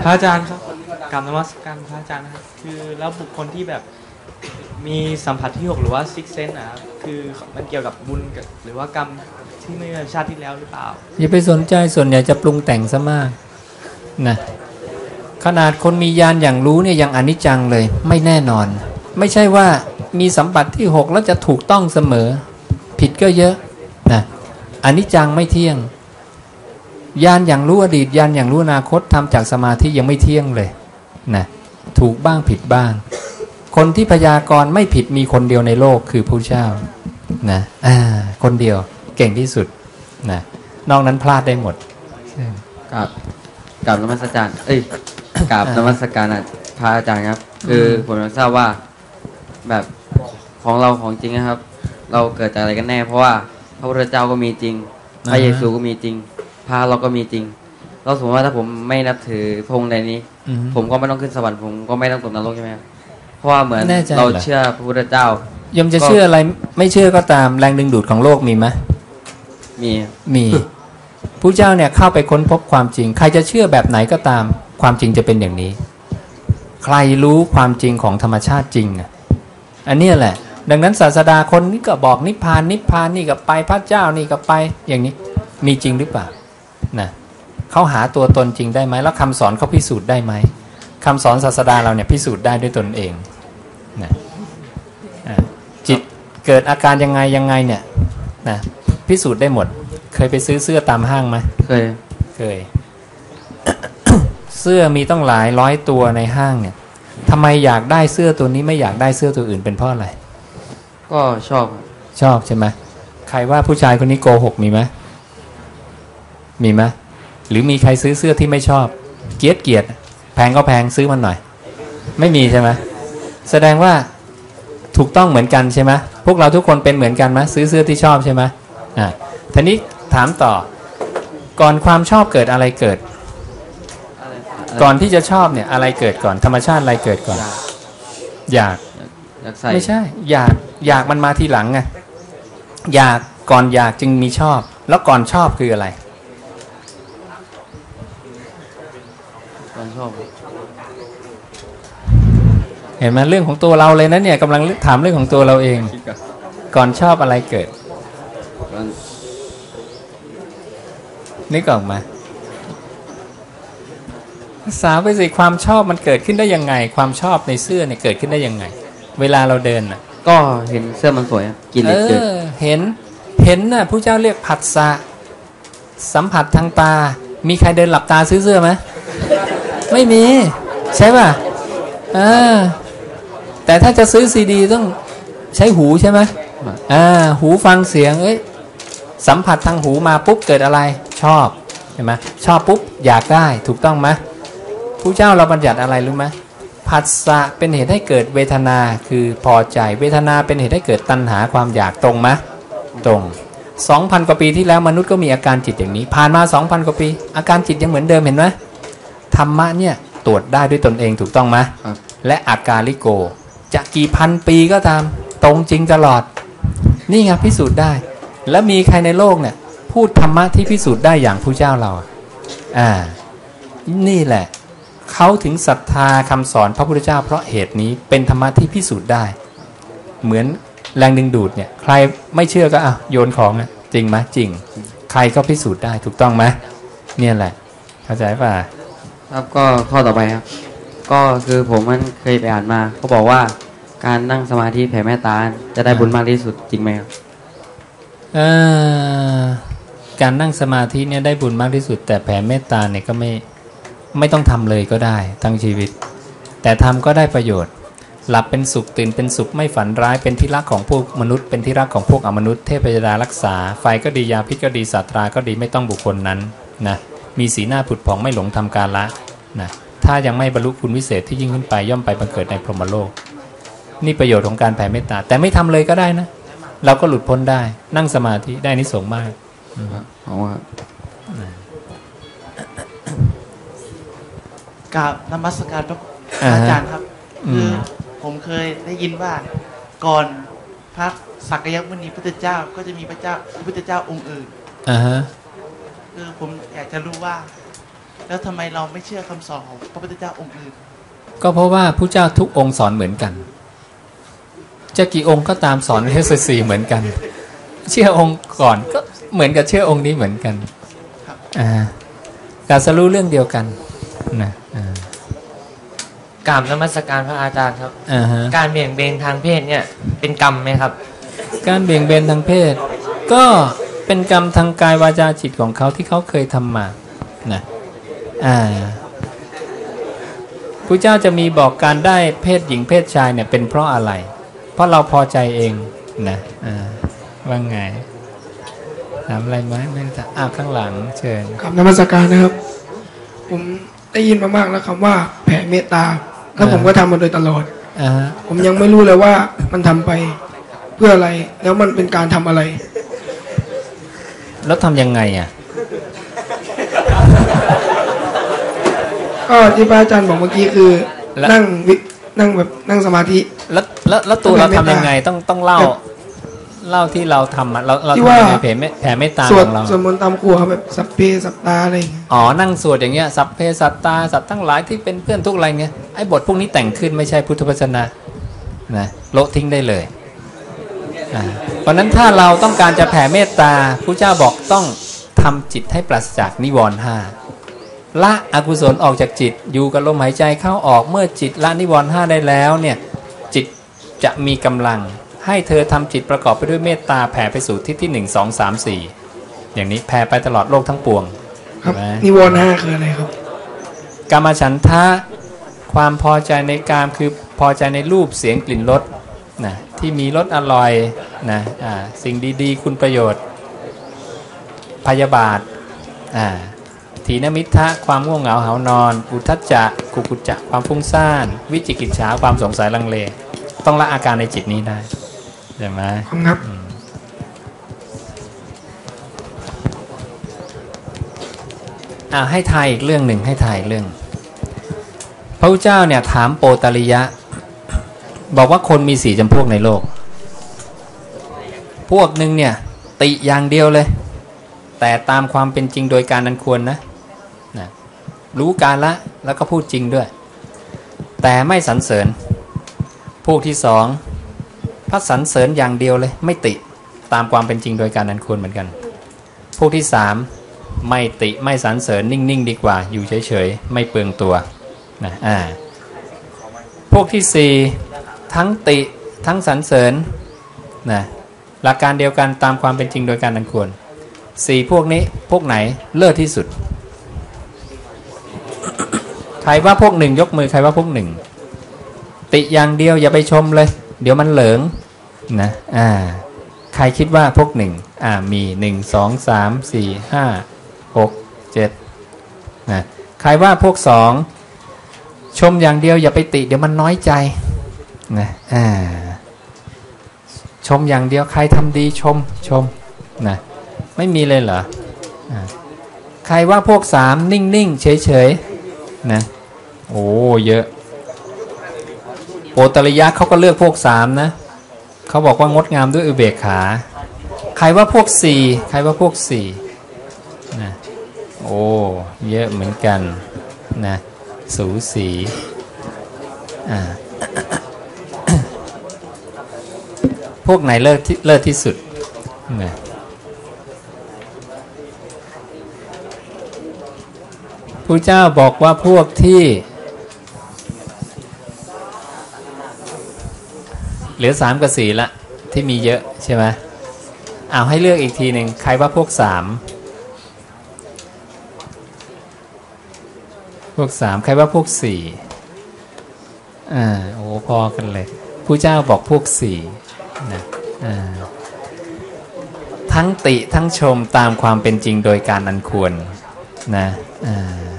พระอาจารย์ครับกรรมนมัสการพระอาจารย์นะครับคือแล้วบุคคลที่แบบมีสัมผัสที่หกหรือว่าซิกเซนนะครับคือมันเกี่ยวกับบุญกับหรือว่ากรรมที่เมื่อชาติที่แล้วหรือเปล่าอย่าไปสนใจส่วนใหญ่จะปรุงแต่งซะมากนะขนาดคนมียานอย่างรู้เนี่ยยังอนิจจังเลย ไม่แน่นอน ไม่ใช่ว่ามีสัมปัตที่หกแล้วจะถูกต้องเสมอ ผิดก็เยอะนะอนิจจังไม่เที่ยง ยานอย่างรู้อดีตยานอย่างรู้อนาคตทำจากสมาธิยังไม่เที่ยงเลยนะถูกบ้างผิดบ้าง คนที่พยากรณ์ไม่ผิดมีคนเดียวในโลกคือพระเจ้านะอ่าคนเดียวเก่งที่สุดนะนอกนั้นพลาดได้หมดกับกับนมัสการเอ้ยกับนมัสการอะพระอาจารย์ครับ คือผมทราบว่าแบบของเราของจริงนะครับ เราเกิดจากอะไรกันแน่ เพราะว่าพระพุทธเจ้าก็มีจริง พระเยซูก็มีจริง พระเราก็มีจริง เราสมมติว่าถ้าผมไม่นับถือพระองค์ใดนี้ อือฮึ ผมก็ไม่ต้องขึ้นสวรรค์ผมก็ไม่ต้องตกนรกใช่ไหมครับเพราะว่าเหมือนแน่ใจเหรอ เราเชื่อพระพุทธเจ้ายมจะเชื่ออะไรไม่เชื่อก็ตามแรงดึงดูดของโลกมีไหมมีมีผู้เจ้าเนี่ยเข้าไปค้นพบความจริง ใครจะเชื่อแบบไหนก็ตาม ความจริงจะเป็นอย่างนี้ ใครรู้ความจริงของธรรมชาติจริงอะอันเนี้ยแหละ ดังนั้นศาสดาคนนี้ก็บอกนิพพานนิพพานนี่ก็ไปพระเจ้านี่ก็ไปอย่างนี้ มีจริงหรือเปล่า นะเขาหาตัวตนจริงได้ไหมแล้วคำสอนเขาพิสูจน์ได้ไหมคำสอนศาสดาเราเนี่ยพิสูจน์ได้ด้วยตนเองนะอ่าจิตเกิดอาการยังไงยังไงเนี่ยนะพิสูจน์ได้หมด เคยไปซื้อเสื้อตามห้างไหมเคยเคย เสื้อมีต้องหลายร้อยตัวในห้างเนี่ยทำไมอยากได้เสื้อตัวนี้ไม่อยากได้เสื้อตัวอื่นเป็นเพราะอะไร ก็ชอบครับชอบใช่ไหมใครว่าผู้ชายคนนี้โกหกมีไหม มีไหมหรือมีใครซื้อเสื้อที่ไม่ชอบ เกลียดเกลียดแพงก็แพงซื้อมันหน่อย ไม่มีใช่ไหมแสดงว่าถูกต้องเหมือนกันใช่ไหมพวกเราทุกคนเป็นเหมือนกันไหมซื้อเสื้อที่ชอบใช่ไหมอ่าทีนี้ถามต่อ ก่อนความชอบเกิดอะไรเกิด ก่อนที่จะชอบเนี่ยอะไรเกิดก่อนธรรมชาติอะไรเกิดก่อน อยากอยากใส่ไม่ใช่ อยากอยากมันมาทีหลังไงอยากก่อนอยากจึงมีชอบ แล้วก่อนชอบคืออะไร ตอนชอบ เห็นไหมเรื่องของตัวเราเลยนะเนี่ยกำลังถามเรื่องของตัวเราเอง ก่อนชอบอะไรเกิดตอนนึกออกมารักษาไปสิความชอบมันเกิดขึ้นได้ยังไง ความชอบในเสื้อเนี่ยเกิดขึ้นได้ยังไง เวลาเราเดินน่ะ ก็เห็นเสื้อมันสวยครับกินเลยเกิดออเห็นเห็นน่ะผู้เจ้าเรียกผัสสะสัมผัสทางตา มีใครเดินหลับตาซื้อเสื้อไหม ไม่มี ใช่ป่ะเออแต่ถ้าจะซื้อซีดีต้องใช้หูใช่ไหมอ่าหูฟังเสียงเอ้ยสัมผัสทางหูมาปุ๊บเกิดอะไรชอบใช่ไหมชอบปุ๊บอยากได้ถูกต้องไหมผู้เจ้าเราบัญญัติอะไรรู้ไหมผัสสะเป็นเหตุให้เกิดเวทนาคือพอใจเวทนาเป็นเหตุให้เกิดตัณหาความอยากตรงไหมตรง 2,000 กว่าปีที่แล้วมนุษย์ก็มีอาการจิตอย่างนี้ ผ่านมา 2,000 กว่าปี อาการจิตยังเหมือนเดิมเห็นไหม ธรรมะเนี่ยตรวจได้ด้วยตนเองถูกต้องไหมและอาการลิโกจะกี่พันปีก็ตามตรงจริงตลอด นี่ไงพิสูจน์ได้ แล้วมีใครในโลกเนี่ย พูดธรรมะที่พิสูจน์ได้อย่างผู้เจ้าเราอะอ่านี่แหละเขาถึงศรัทธาคำสอนพระพุทธเจ้า เพราะเหตุนี้เป็นธรรมะที่พิสูจน์ได้ เหมือนแรงดึงดูดเนี่ย ใครไม่เชื่อก็อะโยนของอะจริงไหมจริง ใครก็พิสูจน์ได้ถูกต้องไหมเนี่ยแหละ เข้าใจป่ะ ครับก็ข้อต่อไปครับ ก็คือผมมันเคยไปอ่านมาเขาบอกว่าการนั่งสมาธิแผ่เมตตาจะได้บุญมากที่สุดจริงไหมครับเอ่อการนั่งสมาธิเนี่ยได้บุญมากที่สุด แต่แผ่เมตตาเนี่ยก็ไม่ไม่ต้องทำเลยก็ได้ทั้งชีวิต แต่ทำก็ได้ประโยชน์ หลับเป็นสุขตื่นเป็นสุขไม่ฝันร้ายเป็นที่รักของพวกมนุษย์ เป็นที่รักของพวกอมนุษย์เทพยดารักษา ไฟก็ดียาพิษก็ดีสัตราก็ดีไม่ต้องบุคคลนั้นนะ มีสีหน้าผุดผ่องไม่หลงทำการละนะถ้ายังไม่บรรลุคุณวิเศษที่ยิ่งขึ้นไปย่อมไปบังเกิดในพรหมโลก นี่ประโยชน์ของการแผ่เมตตา แต่ไม่ทำเลยก็ได้นะ เราก็หลุดพ้นได้ นั่งสมาธิได้นิสงส์มากอืมอ๋อครับกราบนมัสการพระอ่าฮะอาจารย์ครับอืมคือผมเคยได้ยินว่าก่อนพระสักยมุนีพุทธเจ้าก็จะมีพระเจ้าพระพุทธเจ้าองค์อื่นอ่าฮะ คือผมอยากจะรู้ว่า แล้วทำไมเราไม่เชื่อคำสอนของพระพุทธเจ้าองค์อื่น ก็เพราะว่าผู้เจ้าทุกองค์สอนเหมือนกัน จะกี่องค์ก็ตามสอนเทศสีเหมือนกัน เชื่อองค์ก่อนก็เหมือนกับเชื่อองค์นี้เหมือนกันอ่าการสรู้เรื่องเดียวกันนะอ่ากราบนมัสการพระอาจารย์ครับอ่าฮะการเบี่ยงเบนทางเพศเนี่ยเป็นกรรมไหมครับ การเบี่ยงเบนทางเพศ ก็ เป็นกรรมทางกายวาจาจิตของเขาที่เขาเคยทำมานะอ่าพระเจ้าจะมีบอกการได้เพศหญิงเพศชายเนี่ยเป็นเพราะอะไร เพราะเราพอใจเองนะอ่าว่าไงถามอะไรไหมไม่ถามอ้าวข้างหลังเชิญกับนมัสการนะครับ ผมได้ยินมามากแล้วคำว่าแผ่เมตตา แล้วผมก็ทำมาโดยตลอดอ่าฮะผมยังไม่รู้เลยว่ามันทำไปเพื่ออะไร แล้วมันเป็นการทำอะไร แล้วทำยังไงอะก็ที่พระอาจารย์บอกเมื่อกี้คือแล้วนั่งวินั่งแบบนั่งสมาธิ แล้วแล้วแล้วตัวเราทำยังไงต้องต้องเล่าแบบเล่าที่เราทำอะเราเราที่ทำว่ายังไงแผ่เมตแผ่เมตตาสวขดองเรา สวดมนต์ตามครัวครับแบบสัพเพสัตตาอะไรอย่างเงี้ยอ๋อ นั่งสวดอย่างเงี้ย สัพเพสัตตา สัตว์ทั้งหลายที่เป็นเพื่อนทุกอะไรเงี้ย ไอ้บทพวกนี้แต่งขึ้นไม่ใช่พุทธวจนะนะโละทิ้งได้เลยอ่า เพราะฉะนั้นถ้าเราต้องการจะแผ่เมตตาพระเจ้าบอกต้องทำจิตให้ปราศจากนิวรณ์ห้าละอกุศลออกจากจิตอยู่กับลมหายใจเข้าออกเมื่อจิตละนิวรณ์ห้าได้แล้วเนี่ยจิตจะมีกำลัง ให้เธอทำจิตประกอบไปด้วยเมตตาแผ่ไปสู่ทิศที่หนึ่งสองสามสี่อย่างนี้แผ่ไปตลอดโลกทั้งปวงครับเห็นไหมนิวรณ์ห้าคืออะไรครับกามฉันทะความพอใจในกามคือพอใจในรูปเสียงกลิ่นรสนะ ที่มีรสอร่อยนะอ่าสิ่งดีๆ คุณประโยชน์ พยาบาทอ่าถีนมิทะความง่วงเหงาหานอน อุทธัจจะกุกุจจะความฟุ้งซ่าน วิจิกิจฉาความสงสัยลังเล ต้องละอาการในจิตนี้ได้ใช่ไหมครับอืมอ่าให้ทายอีกเรื่องหนึ่งให้ทายอีกเรื่อง พระพุทธเจ้าเนี่ยถามโปตริยะ บอกว่าคนมีสี่จำพวกในโลก พวกหนึ่งเนี่ย ติอย่างเดียวเลย แต่ตามความเป็นจริงโดยการนั้นควรนะนะรู้การละแล้วก็พูดจริงด้วย แต่ไม่สรรเสริญ พวกที่สองพระสรรเสริญอย่างเดียวเลย ไม่ติตามความเป็นจริงโดยการนั้นควรเหมือนกัน พวกที่สามไม่ติไม่สรรเสริญนิ่ง ๆ ดีกว่า อยู่เฉย ๆ ไม่เปลืองตัวนะอ่าพวกที่สี่ ทั้งติทั้งสรรเสริญนะหลักการเดียวกันตามความเป็นจริงโดยการอันควรสี่พวกนี้พวกไหนเลิศที่สุด ใครว่าพวกหนึ่งยกมือใครว่าพวกหนึ่ง ติอย่างเดียวอย่าไปชมเลย เดี๋ยวมันเหลิงนะอ่าใครคิดว่าพวกหนึ่งอ่ามีหนึ่งสองสามสี่ห้าหกเจ็ดนะใครว่าพวกสองชมอย่างเดียวอย่าไปติ เดี๋ยวมันน้อยใจ นะอ่าชมอย่างเดียวใครทำดีชมชมนะไม่มีเลยเหรออใครว่าพวกสามนิ่ง ๆ เฉย ๆ นะ โอ้เยอะโอตริยะเขาก็เลือกพวกสามนะเขาบอกว่างดงามด้วยอุเบกขา ใครว่าพวกสี่ใครว่าพวกสี่นะโอ้เยอะเหมือนกันนะสูสีอ่า พวกไหนเลิศที่เลิศที่สุดนะพระเจ้าบอกว่าพวกที่ เหลือสามกับสี่ละ ที่มีเยอะใช่ไหมเอาให้เลือกอีกทีหนึ่งใครว่าพวกสามพวกสามใครว่าพวกสี่อ่าโอ้พอกันเลยผู้เจ้าบอกพวกสี่ นะทั้งติทั้งชมตามความเป็นจริงโดยการอันควรนะอ่า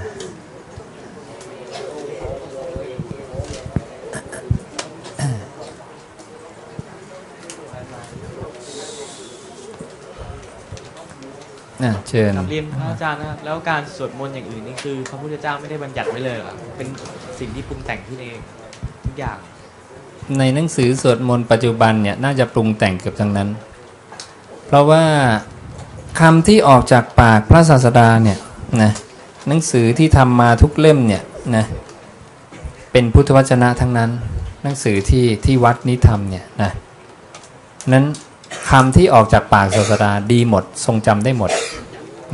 อะเชิญกลับเรียนพระอาจารย์นะครับแล้วการสวดมนต์อย่างอื่นนี่คือพระพุทธเจ้าไม่ได้บัญญัติไว้เลยหรอเป็นสิ่งที่ปรุงแต่งขึ้นเองทุกอย่าง ในหนังสือสวดมนต์ปัจจุบันเนี่ยน่าจะปรุงแต่งเกือบทั้งนั้น เพราะว่าคำที่ออกจากปากพระศาสดาเนี่ยนะหนังสือที่ทำมาทุกเล่มเนี่ยนะเป็นพุทธวจนะทั้งนั้น หนังสือที่ที่วัดนี้ทำเนี่ยนะนั้นคำที่ออกจากปากศาสดาดีหมด ทรงจำได้หมด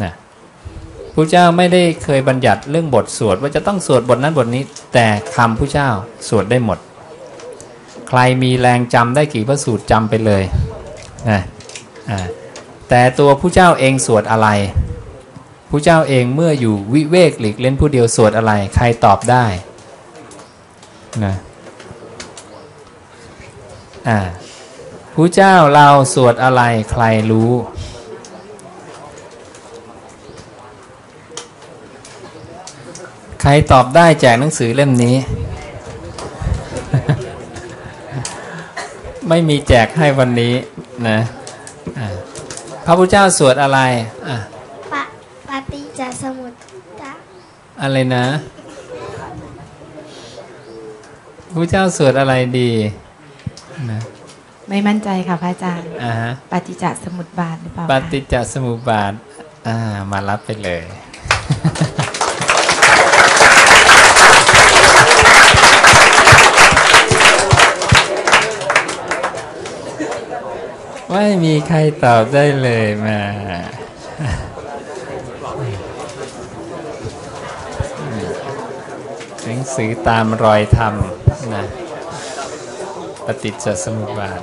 นะพระเจ้าไม่ได้เคยบัญญัติเรื่องบทสวดว่าจะต้องสวดบทนั้นบทนี้ แต่คำพระเจ้าสวดได้หมด ใครมีแรงจำได้กี่พระสูตรจำไปเลยนะแต่ตัวผู้เจ้าเองสวดอะไรผู้เจ้าเองเมื่ออยู่วิเวกหลีกเล่นผู้เดียวสวดอะไร ใครตอบได้นะอ่าผู้เจ้าเราสวดอะไรใครรู้ใครตอบได้แจกหนังสือเล่มนี้ ไม่มีแจกให้วันนี้นะอะพระพุทธเจ้าสวดอะไรอะปะปฏิจจสมุทตะอะไรนะพระพุทธเจ้าสวดอะไรดีนะไม่มั่นใจค่ะพระอาจารย์อ่าฮะปฏิจจสมุทบาทหรือเปล่าปคะฏิจจสมุปบาทอ่ามารับไปเลย ไม่มีใครตอบได้เลยมาหนังสือตามรอยธรรมนะปฏิจจสมุปบาท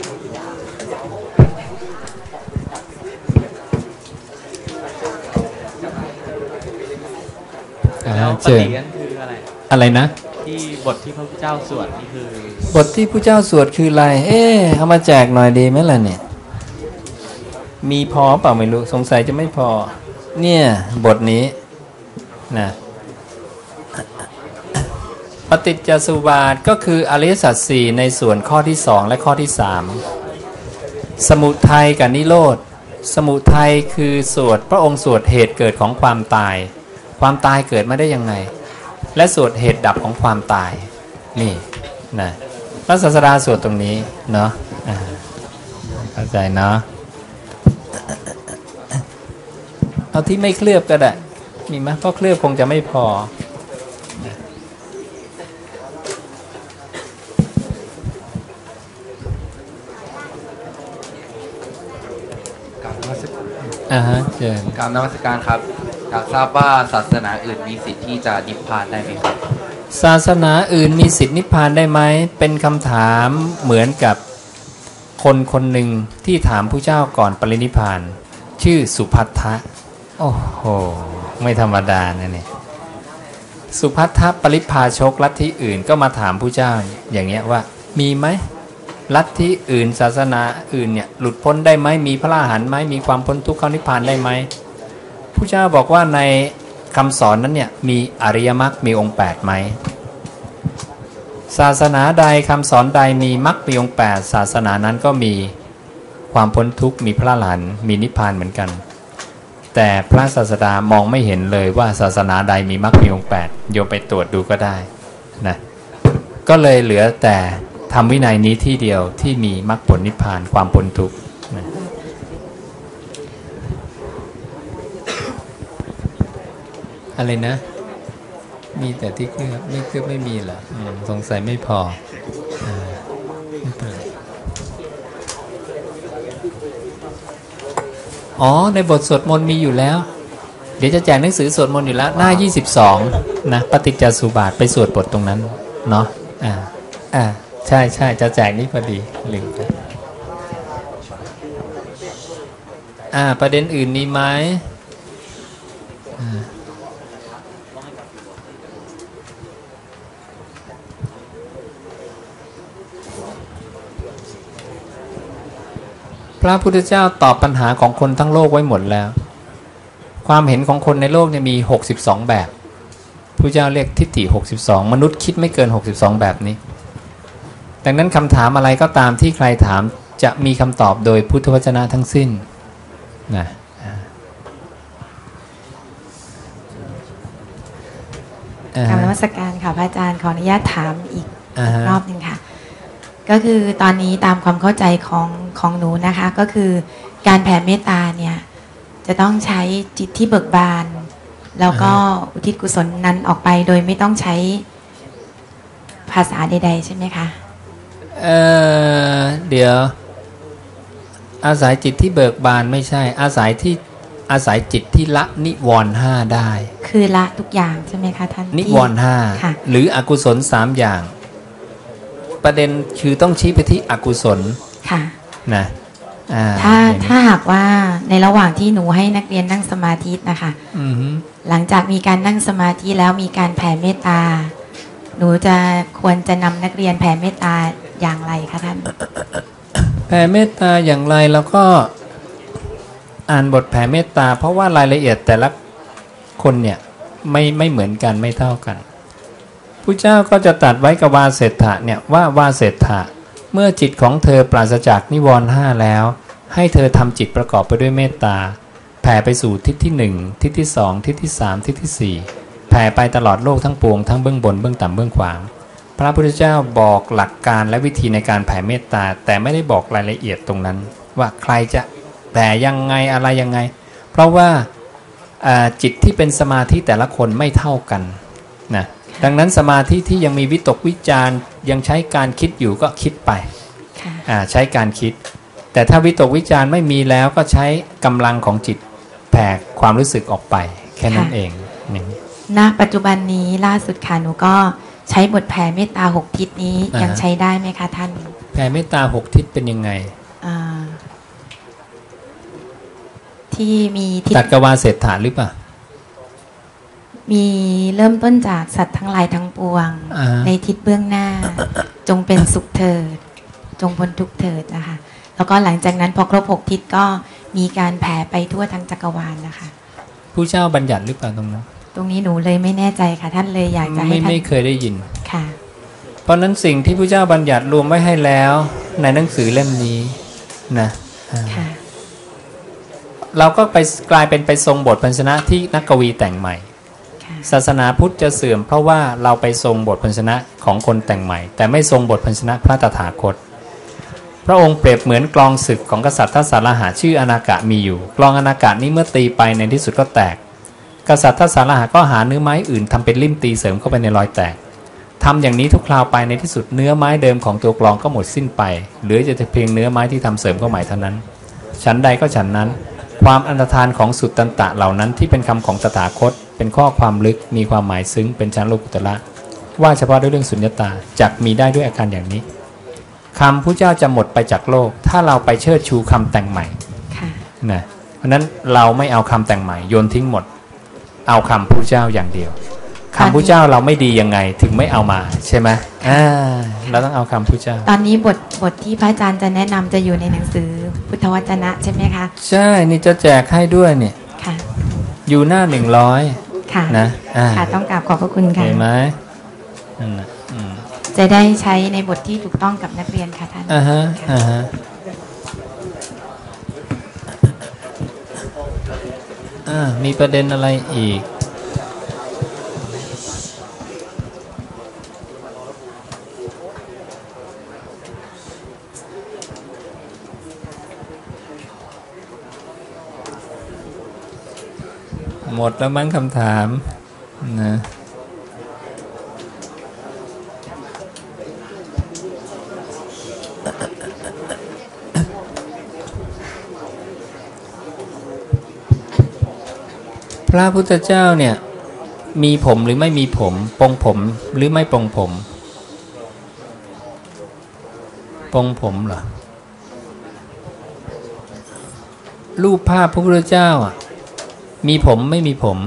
อ่าแล้วปเชิญฏิกันคืออะไร อะไรนะ ที่บทที่พระพุทธเจ้าสวดนี่คือ บทที่ผู้เจ้าสวดคืออะไร เอ๊ะเอามาแจกหน่อยดีไหมล่ะเนี่ย มีพอเปล่าไม่รู้สงสัยจะไม่พอ เนี่ยบทนี้นะปฏิจจสุบาทก็คืออริยสัจสี่ในส่วนข้อที่สองและข้อที่สามสมุทัยกับนิโรธสมุทัยคือสวดพระองค์สวดเหตุเกิดของความตาย ความตายเกิดมาได้ยังไง และสวดเหตุดับของความตายนี่นะพระศาสดาสวดตรงนี้เนาะเข้าใจเนาะ เอาที่ไม่เคลือบก็ได้มีไหมเพราะเคลือบคงจะไม่พอกราบนมัสการอ่าฮะเชิญกราบนมัสการครับอยากทราบว่าศาสนาอื่นมีสิทธิ์ที่จะนิพพานได้ไหมครับ ศาสนาอื่นมีสิทธินิพพานได้ไหมเป็นคำถามเหมือนกับคนคนหนึ่งที่ถามผู้เจ้าก่อนปรินิพพาน ชื่อสุพัทธะ โอ้โห ไม่ธรรมดานะเนี่ยสุพัทธะปริพาชกลัทธิอื่นก็มาถามผู้เจ้าอย่างเงี้ยว่า มีไหมลัทธิอื่นศาสนาอื่นเนี่ยหลุดพ้นได้ไหมมีพระอรหันต์ไหมมีความพ้นทุกข์เข้านิพพานได้ไหมผู้เจ้าบอกว่าในคำสอนนั้นเนี่ยมีอริยมรรคมีองค์8ไหมศาสนาใดคำสอนใดมีมรรคมีองค์8ศาสนานั้นก็มีความพ้นทุกข์มีพระอรหันต์มีนิพพานเหมือนกัน แต่พระศาสดามองไม่เห็นเลยว่าศาสนาใดมีมรรคมีองค์8โยมไปตรวจดูก็ได้นะก็เลยเหลือแต่ทำวินัยนี้ที่เดียวที่มีมรรคผลนิพพานความพ้นทุกข์นะอะไรนะ มีแต่ที่เคลือบไม่เคลือบไม่มีเหรอสงสัยไม่พออไม่เป็นไร อ๋อ ในบทสวดมนต์มีอยู่แล้ว เดี๋ยวจะแจกหนังสือสวดมนต์อยู่แล้ว หน้า 22 นะ ปฏิจจสุบาทไปสวดบทตรงนั้น เนาะอ่าอ่าใช่ใช่จะแจกนี่พอดีลืมไปอ่า ประเด็นอื่นมีไหม พระพุทธเจ้าตอบปัญหาของคนทั้งโลกไว้หมดแล้ว ความเห็นของคนในโลกเนี่ยมี 62 แบบพระเจ้าเรียกทิฏฐิ62 มนุษย์คิดไม่เกิน 62 แบบนี้ ดังนั้นคำถามอะไรก็ตามที่ใครถามจะมีคำตอบโดยพุทธวจนะทั้งสิ้นนะอ่ากรรมนมัสการค่ะพระอาจารย์ขออนุญาตถามอีกอ่าฮะรอบหนึ่งค่ะ ก็คือตอนนี้ตามความเข้าใจของของหนูนะคะ ก็คือการแผ่เมตตาเนี่ยจะต้องใช้จิตที่เบิกบาน แล้วก็อุทิศกุศลนั้นออกไปโดยไม่ต้องใช้ภาษาใด ๆ ใช่ไหมคะเอ่อเดี๋ยว อาศัยจิตที่เบิกบานไม่ใช่ อาศัยที่อาศัยจิตที่ละนิวรณ์ห้าได้ คือละทุกอย่างใช่ไหมคะท่านนิที่วรณ์ห้าค่ะหรืออกุศลสามอย่าง ประเด็นคือต้องชี้ไปที่อกุศลค่ะนะอ่าถ้าอย่างนี้ถ้าหากว่าในระหว่างที่หนูให้นักเรียนนั่งสมาธินะคะอือฮึหลังจากมีการนั่งสมาธิแล้วมีการแผ่เมตตา หนูจะควรจะนำนักเรียนแผ่เมตตาอย่างไรคะท่านแผ่เมตตาอย่างไรแล้วก็อ่านบทแผ่เมตตา เพราะว่ารายละเอียดแต่ละคนเนี่ยไม่ไม่เหมือนกันไม่เท่ากัน ผู้เจ้าก็จะตัดไว้กับวาเศรษฐะเนี่ยว่าวาเศรษฐะเมื่อจิตของเธอปราศจากนิวรณ์ห้าแล้ว ให้เธอทำจิตประกอบไปด้วยเมตตาแผ่ไปสู่ทิศที่หนึ่งทิศที่สองทิศที่สามทิศที่สี่แผ่ไปตลอดโลกทั้งปวงทั้งเบื้องบนเบื้องต่ำเบื้องขวาง พระพุทธเจ้าบอกหลักการและวิธีในการแผ่เมตตา แต่ไม่ได้บอกรายละเอียดตรงนั้น ว่าใครจะแผ่ยังไงอะไรยังไง เพราะว่าจิตที่เป็นสมาธิแต่ละคนไม่เท่ากันนะ ดังนั้นสมาธิที่ยังมีวิตกวิจารณ์ยังใช้การคิดอยู่ก็คิดไปอ่าใช้การคิด แต่ถ้าวิตกวิจารณ์ไม่มีแล้วก็ใช้กำลังของจิตแผ่ความรู้สึกออกไป แค่นั้นค่ะเองอย่างนี้ณปัจจุบันนี้ล่าสุดค่ะหนูก็ใช้บทแผ่เมตตาหกทิศนี้อ่าฮะยังใช้ได้ไหมคะท่าน แผ่เมตตาหกทิศเป็นยังไงอ่าที่มีทิศตัดกวาเศรษฐาหรือเปล่า มีเริ่มต้นจากสัตว์ทั้งหลายทั้งปวงอ่าฮะในทิศเบื้องหน้า จงเป็นสุขเถิด จงพ้นทุกข์เถิดนะคะแล้วก็หลังจากนั้นพอครบหกทิศก็มีการแผ่ไปทั่วทั้งจักรวาลนะคะผู้เจ้าบัญญัติหรือเปล่าตรงนั้นตรงนี้หนูเลยไม่แน่ใจค่ะ ท่านเลยอยากจะให้ไม่ท่านไม่เคยได้ยินค่ะ เพราะฉะนั้นสิ่งที่พระเจ้าบัญญัติรวมไว้ให้แล้ว ในหนังสือเล่มนี้นะอ่าค่ะเราก็ไปกลายเป็นไปทรงบทพันชนะที่นักกวีแต่งใหม่ ศาสนาพุทธจะเสื่อม เพราะว่าเราไปทรงบทพันชนะของคนแต่งใหม่ แต่ไม่ทรงบทพันชนะพระตถาคต พระองค์เปรียบเหมือนกลองศึกของกษัตริย์ทศารหะชื่ออนากะมีอยู่ กลองอนากะนี้เมื่อตีไปในที่สุดก็แตก กษัตริย์ทศารหะก็หาเนื้อไม้อื่นทำเป็นลิ่มตีเสริมเข้าไปในรอยแตกทำอย่างนี้ทุกคราวไปในที่สุดเนื้อไม้เดิมของตัวกลองก็หมดสิ้นไป เหลือจะเพียงเนื้อไม้ที่ทำเสริมเข้าใหม่เท่านั้น ฉันใดก็ฉันนั้น ความอันตรธานของสุตตันตะเหล่านั้นที่เป็นคำของตถาคตเป็นข้อความลึกมีความหมายซึ้งเป็นชั้นโลกุตระว่าเฉพาะด้วยเรื่องสุญญตาจักมีได้ด้วยอาการอย่างนี้คำผู้เจ้าจะหมดไปจากโลก ถ้าเราไปเชิดชูคำแต่งใหม่ค่ะนะเพราะฉะนั้นเราไม่เอาคำแต่งใหม่โยนทิ้งหมด เอาคำผู้เจ้าอย่างเดียวคำผู้เจ้าเราไม่ดียังไงถึงไม่เอามาใช่ไหมอ่าเราต้องเอาคำผู้เจ้า ตอนนี้บทบทที่พระอาจารย์จะแนะนำจะอยู่ในหนังสือพุทธวจนะใช่ไหมคะ ใช่ นี่จะแจกให้ด้วยเนี่ยค่ะ อยู่หน้าหนึ่งร้อยค่ะนะอ่าค่ะต้องกราบขอบพระคุณค่ะเห็นไหมนั่นน่ะอืมจะได้ใช้ในบทที่ถูกต้องกับนักเรียนค่ะท่านอ่าฮะอ่าฮะอ่ามีประเด็นอะไรอีก หมดแล้วมั้งคำถามนะพระพุทธเจ้าเนี่ย มีผมหรือไม่มีผมปรงผมหรือไม่ปรงผมปรงผมเหรอรูปภาพพระพุทธเจ้าอะ มีผมไม่มีผม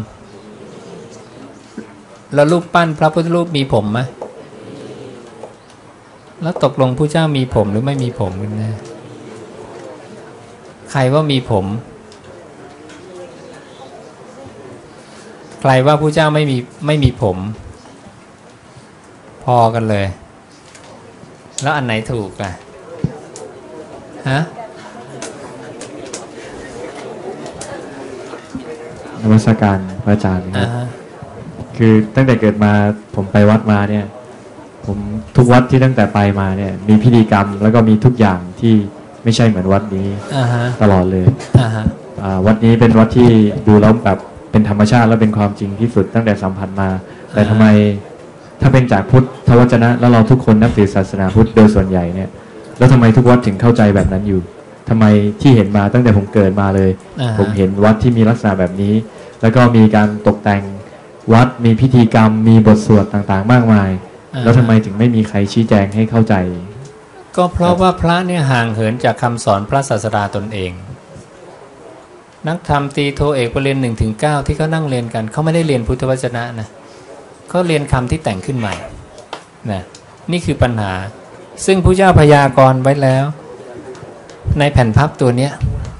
แล้วรูปปั้นพระพุทธรูปมีผมไหมแล้วตกลงผู้เจ้ามีผมหรือไม่มีผมกันแน่ใครว่ามีผม ใครว่าผู้เจ้าไม่มีไม่มีผม พอกันเลย แล้วอันไหนถูกอะฮะ นมัสการพระอาจารย์นะครับอ่าฮะคือตั้งแต่เกิดมาผมไปวัดมาเนี่ย ผมทุกวัดที่ตั้งแต่ไปมาเนี่ย มีพิธีกรรมแล้วก็มีทุกอย่างที่ไม่ใช่เหมือนวัดนี้อ่าฮะตลอดเลยอ่าฮะอ่าวัดนี้เป็นวัดที่ดูแล้วแบบเป็นธรรมชาติและเป็นความจริงที่สุดตั้งแต่สัมผัสมา แต่ทำไมถ้าเป็นจากพุทธวจนะ แล้วเราทุกคนนับถือศาสนาพุทธโดยส่วนใหญ่เนี่ย แล้วทำไมทุกวัดถึงเข้าใจแบบนั้นอยู่ทำไมที่เห็นมาตั้งแต่ผมเกิดมาเลยอ่าฮะผมเห็นวัดที่มีลักษณะแบบนี้ แล้วก็มีการตกแต่งวัดมีพิธีกรรม มีบทสวดต่างๆ มากมายอ่าแล้วทำไมถึงไม่มีใครชี้แจงให้เข้าใจ ก็เพราะว่าพระเนี่ยห่างเหินจากคำสอนพระศาสดาตนเอง นักธรรมตรีโทเอกปรริญญาหนึ่งถึงเก้าที่เขานั่งเรียนกันเขาไม่ได้เรียนพุทธวจนะนะเขาเรียนคำที่แต่งขึ้นใหม่นะนี่คือปัญหาซึ่งพระเจ้าพยากรณ์ไว้แล้ว ในแผ่นพับตัวเนี้ย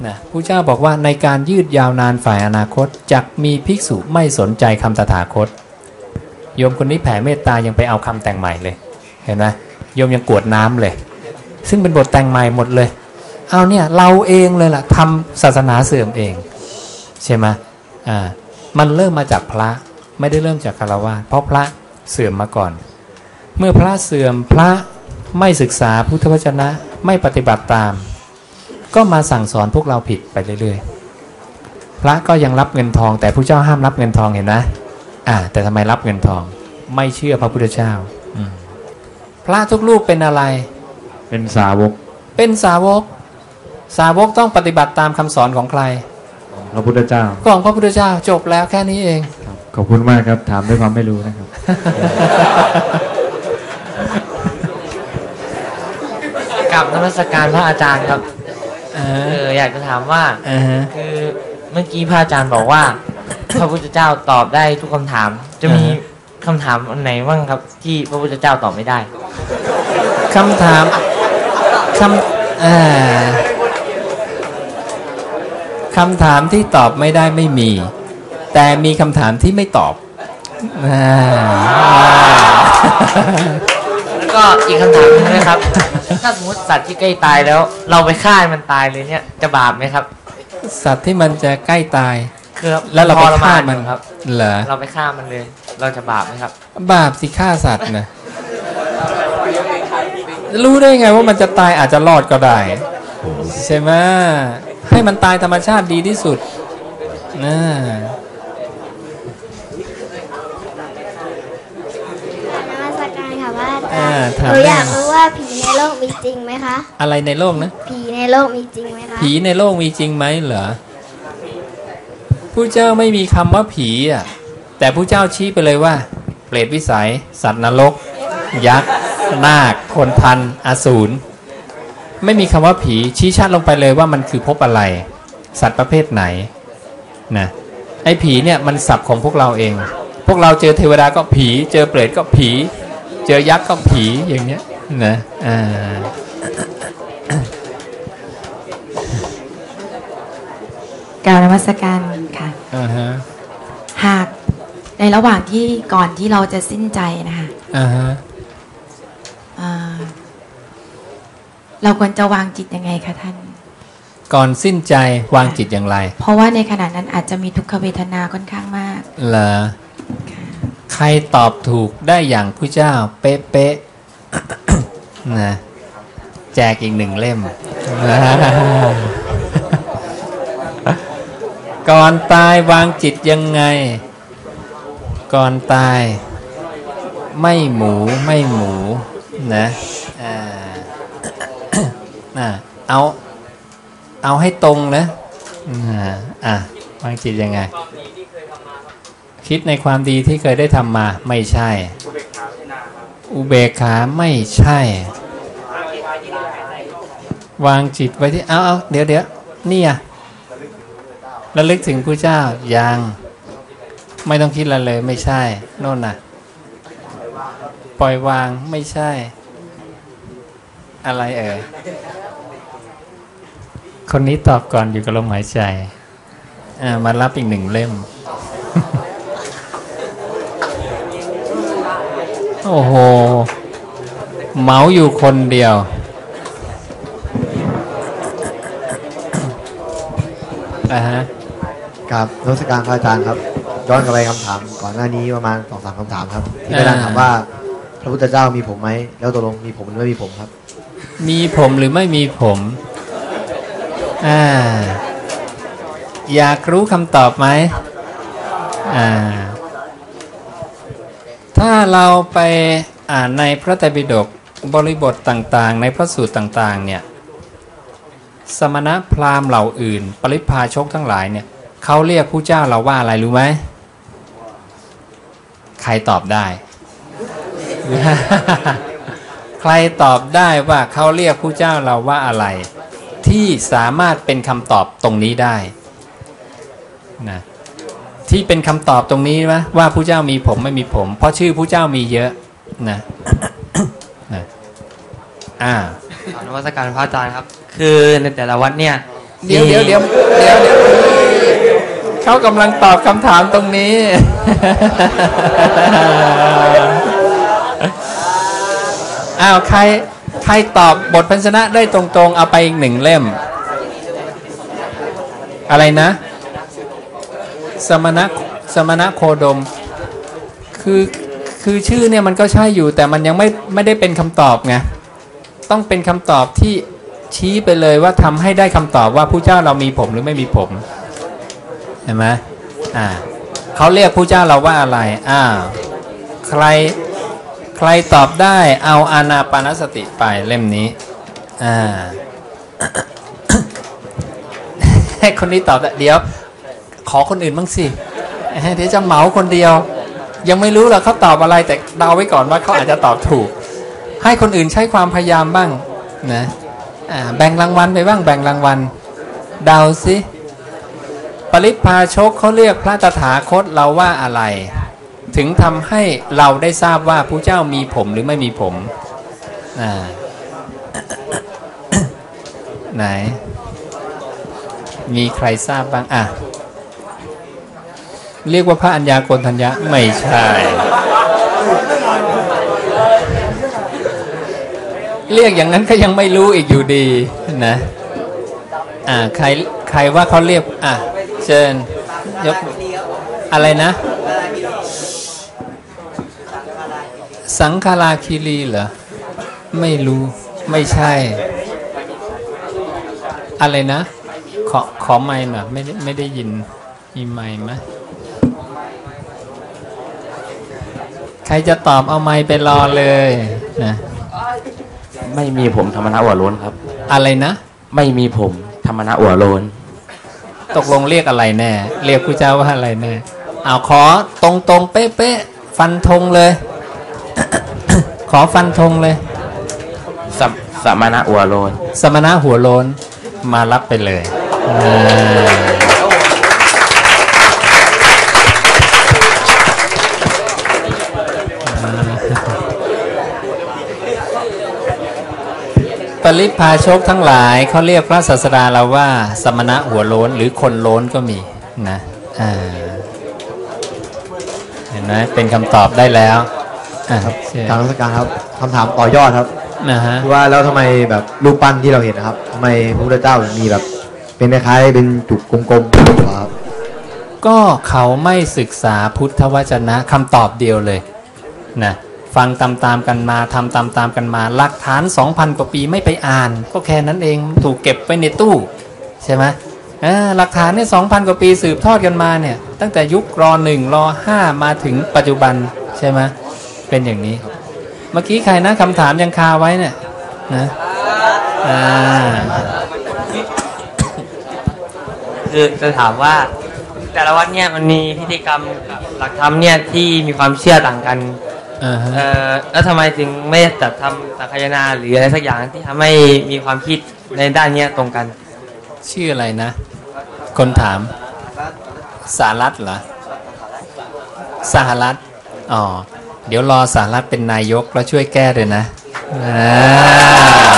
นะพระเจ้าบอกว่าในการยืดยาวนานฝ่ายอนาคตจักมีภิกษุไม่สนใจคำตถาคต โยมคนนี้แผ่เมตตายังไปเอาคำแต่งใหม่เลย เห็นไหมโยมยังกวดน้ำเลย ซึ่งเป็นบทแต่งใหม่หมดเลย เอาเนี่ยเราเองเลยล่ะทำศาสนาเสื่อมเอง ใช่ไหมอ่ามันเริ่มมาจากพระไม่ได้เริ่มจากคารวะเพราะพระเสื่อมมาก่อน เมื่อพระเสื่อมพระไม่ศึกษาพุทธวจนะไม่ปฏิบัติตาม ก็มาสั่งสอนพวกเราผิดไปเรื่อยๆ พระก็ยังรับเงินทอง แต่ผู้เจ้าห้ามรับเงินทองเห็นไหมอ่า แต่ทำไมรับเงินทอง ไม่เชื่อพระพุทธเจ้าอืมพระทุกรูปเป็นอะไร เป็นสาวก เป็นสาวก สาวกต้องปฏิบัติตามคำสอนของใครพระพุทธเจ้าของพระพุทธเจ้าจบแล้วแค่นี้เองขอบคุณมากครับ ถามด้วยความไม่รู้นะครับกับนมัสการพระอาจารย์ครับ เอเอออยากจะถามว่าอ่าฮะคือเมื่อกี้พระอาจารย์บอกว่า พระพุทธเจ้าตอบได้ทุกคำถาม จะมีอ่าฮะคำถามอันไหนบ้างครับ ที่พระพุทธเจ้าตอบไม่ได้คำถามคำอ่าคำถามที่ตอบไม่ได้ไม่มี แต่มีคำถามที่ไม่ตอบอ่าแล้ว ก็อีกคำถามหนึงนะครับ ถ้าสมมติสัตว์ที่ใกล้ตายแล้ว เราไปฆ่ามันตายเลยเนี่ยจะบาปไหมครับ สัตว์ที่มันจะใกล้ตาย คือแล้วเราไปทฆ่ามันอยู่ครับ เหรอเราไปฆ่ามันเลย เราจะบาปไหมครับ บาปสิฆ่าสัตว์นะรู้ได้ไงว่ามันจะตายอาจจะรอดก็ได้ ใช่ไหมให้มันตายธรรมชาติดีที่สุดนะ นมัสการค่ะว่าอาจา อ่าร ย์ ถามหนูได้อยากรู้ว่าผีในโลกมีจริงไหมคะ อะไรในโลกนะ ผีในโลกมีจริงไหมคะ ผีในโลกมีจริงไหมเหรอผู้เจ้าไม่มีคำว่าผีอะ แต่ผู้เจ้าชี้ไปเลยว่า เปรตวิสัย สัตว์นรก ยักษ์ นาค คนพันอสูร ไม่มีคำว่าผีชี้ชัดลงไปเลยว่ามันคือภพอะไร สัตว์ประเภทไหนนะไอ้ผีเนี่ยมันศัพท์ของพวกเราเอง พวกเราเจอเทวดาก็ผี เจอเปรตก็ผี เจอยักษ์ก็ผีอย่างเงี้ยนะอ่ากล่าวนมัสการค่ะอ่าฮะหากในระหว่างที่ก่อนที่เราจะสิ้นใจนะคะอ่าฮะอ่าเราควรจะวางจิตยังไงคะท่าน ก่อนสิ้นใจวางจิตอย่างไร เพราะว่าในขณะนั้นอาจจะมีทุกขเวทนาค่อนข้างมากเหรอ ใครตอบถูกได้อย่างผู้เจ้า เป๊ะๆนะแจกอีกหนึ่งเล่ม ก่อนตายวางจิตยังไง ก่อนตาย ไม่หมูไม่หมูนะอ่าอะเอาเอาให้ตรงนะอ่าอะวางจิตยังไง คิดในความดีที่เคยได้ทำมาไม่ใช่ อุเบกขาไม่ใช่ วางจิตไว้ที่เอาเอาเดี๋ยวเดี๋ยวนี่อะระลึกถึงผู้เจ้ายังไม่ต้องคิดอะไรเลยไม่ใช่โน่นน่ะ ปล่อยวางไม่ใช่ อะไรเอ่ยคนนี้ตอบก่อนอยู่กับลมหายใจอ่ามารับอีกหนึ่งเล่ม โอ้โหเหมาอยู่คนเดียว อ่าฮะกับนมัสการพระอาจารย์ครับย้อนกลับไปคำถามก่อนหน้านี้ประมาณสองสามคำถามครับที่พระอาจารย์ถามว่าพระพุทธเจ้ามีผมไหมแล้วตกลงมีผมหรือไม่มีผมครับ มีผมหรือไม่มีผมอ่าอยากรู้คำตอบไหมอ่า ถ้าเราไปอ่านในพระไตรปิฎกบริบทต่างๆ ในพระสูตรต่างๆเนี่ยสมณพราหมณ์เหล่าอื่น ปริพาชกทั้งหลายเนี่ยเขาเรียกผู้เจ้าเราว่าอะไรรู้ไหมใครตอบได้ ใครตอบได้ว่าเขาเรียกผู้เจ้าเราว่าอะไร ที่สามารถเป็นคำตอบตรงนี้ได้นะ ที่เป็นคำตอบตรงนี้นะว่าผู้เจ้ามีผมไม่มีผม เพราะชื่อผู้เจ้ามีเยอะนะนะอ่าขอนวัตการพระอาจารย์ครับ คือในแต่ละวัดเนี่ยเดี๋ยวเดี๋ยวเดี๋ยวเดี๋ยวเดี๋ยวเขากำลังตอบคำถามตรงนี้อ้าวใครใครตอบบทพันชนะได้ตรงๆ เอาไปอีกหนึ่งเล่ม อะไรนะ สมณะสมณะโคดม คือคือชื่อเนี่ยมันก็ใช่อยู่แต่มันยังไม่ไม่ได้เป็นคำตอบไงต้องเป็นคำตอบที่ชี้ไปเลยว่าทำให้ได้คำตอบว่าผู้เจ้าเรามีผมหรือไม่มีผมเห็นไหมอ่าเขาเรียกผู้เจ้าเราว่าอะไรอ้าวใครใครตอบได้เอาอานาปานสติไปเล่มนี้อ่าให้คนนี้ตอบได้เดี๋ยว ขอคนอื่นบ้างสิเดี๋ยวจะเหมาคนเดียว ยังไม่รู้หรอกเขาตอบอะไรแต่เดาไว้ก่อนว่าเขาอาจจะตอบถูก ให้คนอื่นใช้ความพยายามบ้างนะแบ่งรางวัลไปบ้างแบ่งรางวัลเดาสิปริพาชกเขาเรียกพระตถาคตเราว่าอะไร ถึงทำให้เราได้ทราบว่าผู้เจ้ามีผมหรือไม่มีผมไหน มีใครทราบบ้างอะ เรียกว่าพระอัญญาโกณทัญญะไม่ใช่ เรียกอย่างนั้นก็ยังไม่รู้อีกอยู่ดีนะ อ่าใครใครว่าเขาเรียก อะ เชิญยกอะไรนะ สังคาราคีรีเหรอ ไม่รู้ไม่ใช่ อะไรนะ ขอขอไม่หน่อยไม่ได้ไม่ได้ยินมีไม่ไหม ใครจะตอบเอาไม้ไปรอเลยนะไม่มีผมธรรมนะหัวโล้นครับ อะไรนะ ไม่มีผมธรรมนะหัวโล้นตกลงเรียกอะไรแน่ เรียกพระเจ้าว่าอะไรแน่เอาขอตรงตรงๆเป๊ะเป๊ะๆฟันธงเลย ขอฟันธงเลยสมสมณะอัวโลน สมณะหัวโลนมารับไปเลยอ่า ปริพาชกทั้งหลายเขาเรียกพระศาสดาเราว่า สมณะหัวโล้นหรือคนโล้นก็มีนะอ่าเห็นไหมเป็นคำตอบได้แล้วอะเชิญทางราชการครับคำถามต่อยอดครับนะฮะคือว่าแล้วทำไมแบบรูปปั้นที่เราเห็นนะครับทำไมพระพุทธเจ้าถึงมีแบบ เป็นคล้ายๆเป็นจุกกลมๆหัวครับก็เขาไม่ศึกษาพุทธวจนะคำตอบเดียวเลยนะ ฟังตามๆกันมาทำตามๆกันมาหลักฐาน 2,000 กว่าปีไม่ไปอ่าน ก็แค่นั้นเองถูกเก็บไว้ในตู้ใช่ไหมหลักฐานเนี่ย2,000กว่าปีสืบทอดกันมาเนี่ย ตั้งแต่ยุครอหนึ่งรอห้ามาถึงปัจจุบันใช่ไหมเป็นอย่างนี้เมื่อกี้ใครนะคำถามยังคาไว้เนี่ยนะคือจะถามว่า แต่ละวัดเนี่ยมันมีพิธีกรรมหลักธรรมเนี่ยที่มีความเชื่อต่างกัน เอ่อแล้วทำไมจึงไม่จัดทำสังคายนาหรืออะไรสักอย่างที่ทำให้มีความคิดในด้านเนี้ยตรงกัน ชื่ออะไรนะ คนถามสารัตเหรอ สหรัฐ อ๋อ เดี๋ยวรอสหรัฐเป็นนายกแล้วช่วยแก้เลยนะอ่า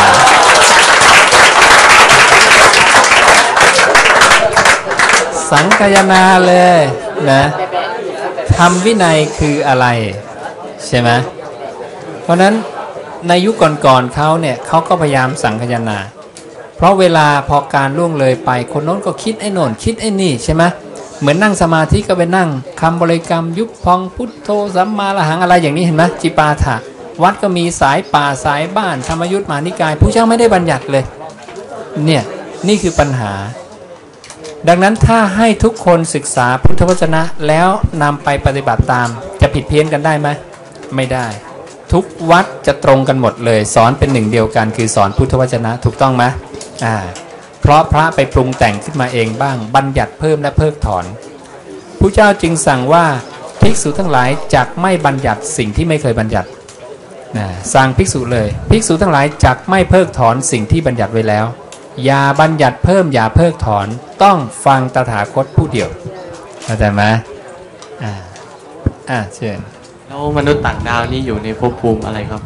สังคายนาเลยนะทำวินัยคืออะไร ใช่ไหมเพราะฉะนั้นในยุคก่อนๆเขาเนี่ยเขาก็พยายามสังคายนา เพราะเวลาพอการล่วงเลยไปคนโน้นก็คิดไอ้โน่นคิดไอ้นี่ใช่ไหมเหมือนนั่งสมาธิก็ไปนั่งคำบริกรรมยุบพองพุทโธสัมมาละหังอะไรอย่างนี้เห็นไหมจิปาถะวัดก็มีสายป่าสายบ้านธรรมยุทธมานิกาย ผู้เจ้าไม่ได้บัญญัติเลย เนี่ยนี่คือปัญหา ดังนั้นถ้าให้ทุกคนศึกษาพุทธวจนะแล้วนำไปปฏิบัติตามจะผิดเพี้ยนกันได้ไหม ไม่ได้ ทุกวัดจะตรงกันหมดเลย สอนเป็นหนึ่งเดียวกัน คือสอนพุทธวจนะถูกต้องไหมอ่าเพราะพระไปปรุงแต่งขึ้นมาเองบ้าง บัญญัติเพิ่มและเพิกถอนผู้เจ้าจึงสั่งว่าภิกษุทั้งหลายจักไม่บัญญัติสิ่งที่ไม่เคยบัญญัตินะสั่งภิกษุเลย ภิกษุทั้งหลายจักไม่เพิกถอนสิ่งที่บัญญัติไว้แล้ว อย่าบัญญัติเพิ่มอย่าเพิกถอนต้องฟังตถาคตผู้เดียวเข้าใจไหมอ่าอ่าเชิญ แล้วมนุษย์ต่างดาวนี่อยู่ในภพภูมิอะไรครับ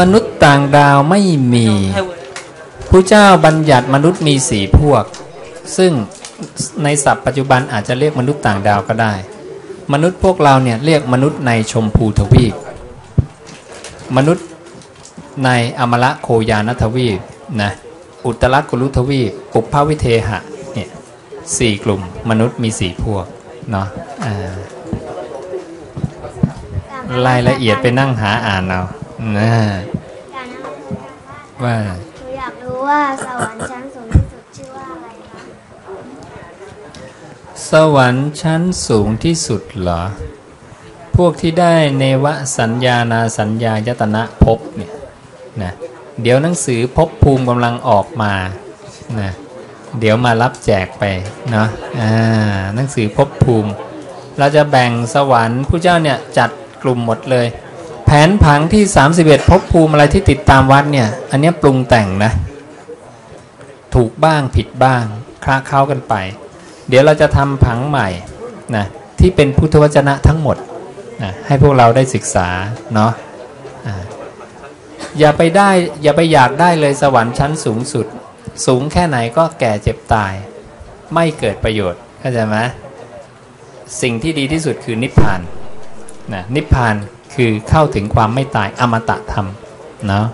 มนุษย์ต่างดาวไม่มีผู้เจ้าบัญญัติมนุษย์มีสี่พวก ซึ่งในศัพท์ปัจจุบันอาจจะเรียกมนุษย์ต่างดาวก็ได้ มนุษย์พวกเราเนี่ยเรียกมนุษย์ในชมพูทวีปมนุษย์ในอมละโคยานทวีปนะอุตรกุลุทวีปปุพพวิเทหะเนี่ยสี่กลุ่มมนุษย์มีสี่พวกเนาะอ่า รายละเอียดไปนั่งหาอ่านเอานะว่าหนูอยากรู้ว่าสวรรค์ชั้นสูงที่สุดชื่อว่าอะไรคะสวรรค์ชั้นสูงที่สุดเหรอ พวกที่ได้เนวสัญญานาสัญญายตนะภพเนี่ยนะเดี๋ยวหนังสือภพภูมิกำลังออกมานะเดี๋ยวมารับแจกไปเนาะอ่าหนังสือภพภูมิ เราจะแบ่งสวรรค์ผู้เจ้าเนี่ยจัด กลุ่มหมดเลย แผนผังที่ 31ภพภูมิอะไรที่ติดตามวัดเนี่ย อันนี้ปรุงแต่งนะ ถูกบ้างผิดบ้างคลาเข้ากันไป เดี๋ยวเราจะทำผังใหม่นะที่เป็นพุทธวจนะทั้งหมดนะให้พวกเราได้ศึกษาเนาะอย่าไปได้อย่าไปอยากได้เลยสวรรค์ชั้นสูงสุด สูงแค่ไหนก็แก่เจ็บตาย ไม่เกิดประโยชน์เข้าใจไหมสิ่งที่ดีที่สุดคือนิพพาน นะนิพพานคือเข้าถึงความไม่ตายอมตะธรรมเนาะ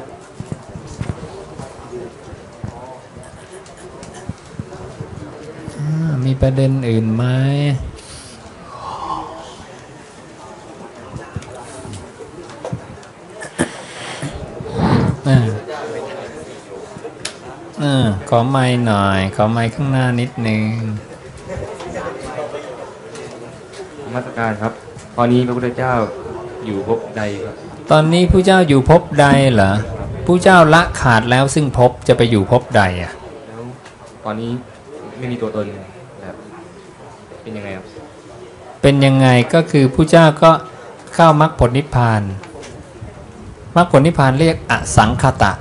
มีประเด็นอื่นไหมอ่าอ่าขอไม้หน่อย ขอไม้ข้างหน้านิดนึงมาตรการครับ ตอนนี้พระพุทธเจ้าอยู่ภพใดครับ ตอนนี้ผู้เจ้าอยู่ภพใดเหรอผู้เจ้าละขาดแล้วซึ่งภพจะไปอยู่ภพใดอะแล้วตอนนี้ไม่มีตัวตนแบบเป็นยังไงครับ เป็นยังไงก็คือผู้เจ้าก็เข้ามรรคผลนิพพานมรรคผลนิพพานเรียกอสังคตะ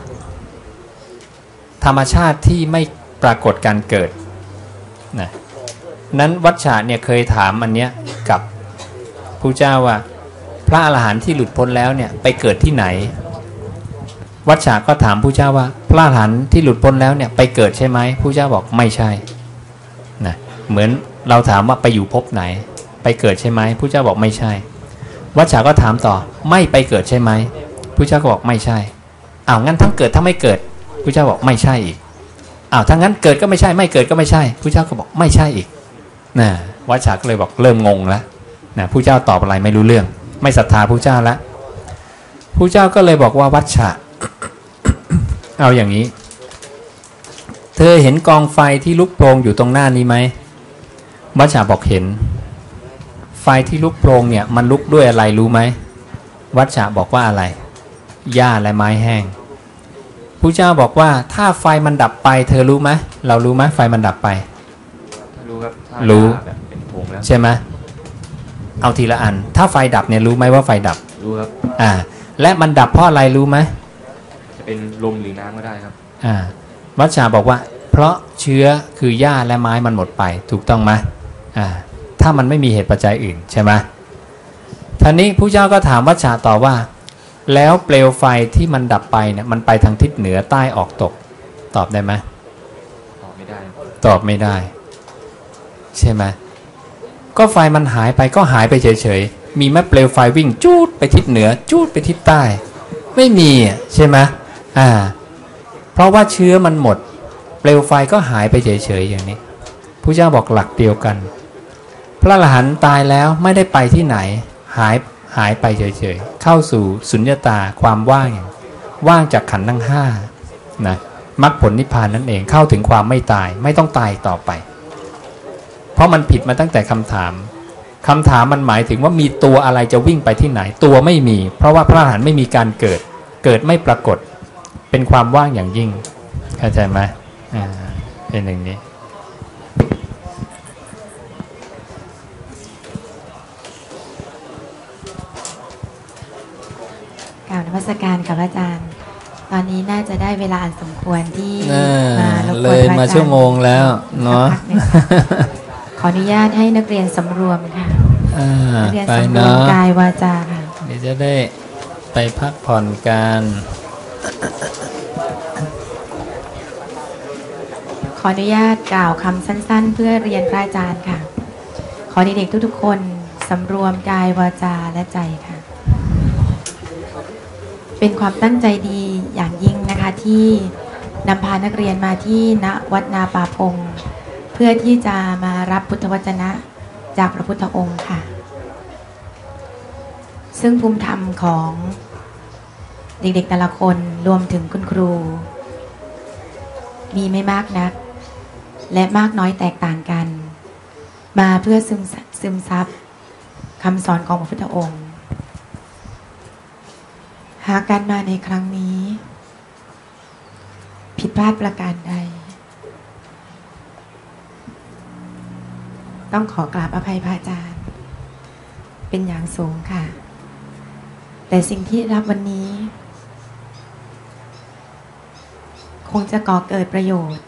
ธรรมชาติที่ไม่ปรากฏการเกิดนะนั้นวัชชะเนี่ยเคยถามอันเนี้ยกับ ผู้เจ้าว่า พระอรหันต์ที่หลุดพ้นแล้วเนี่ยไปเกิดที่ไหน วัชชะก็ถามผู้เจ้าว่า พระอรหันต์ที่หลุดพ้นแล้วเนี่ยไปเกิดใช่ไหมผู้เจ้าบอกไม่ใช่นะเหมือนเราถามว่าไปอยู่ภพไหน ไปเกิดใช่ไหมผู้เจ้าบอกไม่ใช่ วัชชะก็ถามต่อไม่ไปเกิดใช่ไหมผู้เจ้าก็บอกไม่ใช่อ้าวงั้นทั้งเกิดถ้าไม่เกิดผู้เจ้าบอกไม่ใช่อีกอ้าวถ้างั้นเกิดก็ไม่ใช่ไม่เกิดก็ไม่ใช่ผู้เจ้าก็บอกไม่ใช่อีกนะวัชชะก็เลยบอกเริ่มงงแล้ว นะผู้เจ้าตอบอะไรไม่รู้เรื่อง ไม่ศรัทธาผู้เจ้าแล้วผู้เจ้าก็เลยบอกว่าวัชชะ เอาอย่างนี้ เธอเห็นกองไฟที่ลุกโพลงอยู่ตรงหน้านี้ไหมวัชชะบอกเห็น ไฟที่ลุกโพลงเนี่ยมันลุกด้วยอะไรรู้ไหมวัชชะบอกว่าอะไรหญ้าและไม้แห้งผู้เจ้าบอกว่าถ้าไฟมันดับไป เธอรู้ไหมเรารู้ไหมไฟมันดับไป รู้ครับถ้ารู้แบบเป็นผงแล้วใช่ไหม เอาทีละอัน ถ้าไฟดับเนี่ยรู้ไหมว่าไฟดับ รู้ครับ อ่า และมันดับเพราะอะไรรู้ไหม จะเป็นลมหรือน้ำก็ได้ครับ อ่า วัชชาบอกว่า เพราะเชื้อคือหญ้าและไม้มันหมดไป ถูกต้องไหมอ่า ถ้ามันไม่มีเหตุปัจจัยอื่นใช่ไหมท่านี้ผู้เจ้าก็ถามวัชชาต่อว่า แล้วเปลวไฟที่มันดับไปเนี่ยมันไปทางทิศเหนือใต้ออกตก ตอบได้ไหมตอบไม่ได้ ตอบไม่ได้ ใช่ไหม ก็ไฟมันหายไปก็หายไปเฉยๆ มีแม่เปลวไฟวิ่งจูดไปทิศเหนือจูดไปทิศใต้ ไม่มีใช่ไหมอ่า เพราะว่าเชื้อมันหมด เปลวไฟก็หายไปเฉยๆอย่างนี้ผู้เจ้าบอกหลักเดียวกัน พระอรหันต์ตายแล้วไม่ได้ไปที่ไหน หายหายไปเฉยๆ เข้าสู่สุญญตาความว่างอย่างว่างจากขันธ์ทั้งห้านะมรรคผลนิพพานนั่นเองเข้าถึงความไม่ตายไม่ต้องตายต่อไป เพราะมันผิดมาตั้งแต่คำถามคำถามมันหมายถึงว่ามีตัวอะไรจะวิ่งไปที่ไหน ตัวไม่มี เพราะว่าพระอรหันต์ไม่มีการเกิด เกิดไม่ปรากฏ เป็นความว่างอย่างยิ่ง เข้าใจไหมอ่าเป็นอย่างนี้กล่าวนมัสการกับอาจารย์ตอนนี้น่าจะได้เวลาอันสมควรที่อ่ามารบกเลวนยพระมาอาจารย์ชั่วโมงแล้วเนาะข ออนุญาตให้นักเรียนสำรวมค่ะอ่านักเรียนไปสำรวมเนาะกายวาจาค่ะเดี๋ยวจะได้ไปพักผ่อนกันขออนุญาตกล่าวคำสั้น ๆ เพื่อเรียนพระอาจารย์ค่ะ ขอเด็กๆทุกๆคนสำรวมกายวาจาและใจค่ะ เป็นความตั้งใจดีอย่างยิ่งนะคะที่นำพานักเรียนมาที่ณวัดนาป่าพง เพื่อที่จะมารับพุทธวจนะจากพระพุทธองค์ค่ะ ซึ่งภูมิธรรมของเด็กๆแต่ละคนรวมถึงคุณครู มีไม่มากนัก และมากน้อยแตกต่างกัน มาเพื่อซึมซับซึมซับคำสอนของพระพุทธองค์ หากการมาในครั้งนี้ ผิดพลาดประการใด ต้องขอกราบอภัยพระอาจารย์ เป็นอย่างสูงค่ะ แต่สิ่งที่รับวันนี้ คงจะก่อเกิดประโยชน์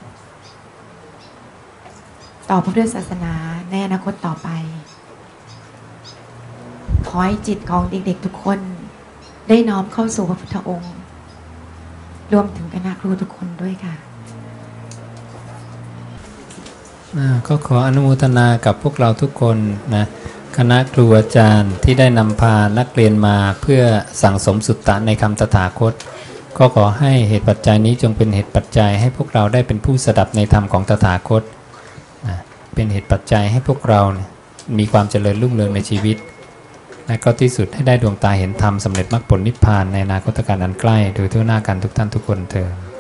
ต่อพระพุทธศาสนาในอนาคตต่อไป ขอให้จิตของเด็กๆทุกคนได้น้อมเข้าสู่พระพุทธองค์ รวมถึงคณะครูทุกคนด้วยค่ะ อ่า ก็ขออนุโมทนากับพวกเราทุกคนนะคณะครูอาจารย์ที่ได้นำพานักเรียนมาเพื่อสั่งสมสุตตะในคำตถาคต ก็ขอให้เหตุปัจจัยนี้จงเป็นเหตุปัจจัยให้พวกเราได้เป็นผู้สดับในธรรมของตถาคตนะเป็นเหตุปัจจัยให้พวกเราเนี่ยมีความเจริญรุ่งเรืองในชีวิต และก็ที่สุดให้ได้ดวงตาเห็นธรรมสำเร็จมรรคผลนิพพานในอนาคตการอันใกล้โดยทั่วหน้ากันทุกท่านทุกคนเถิด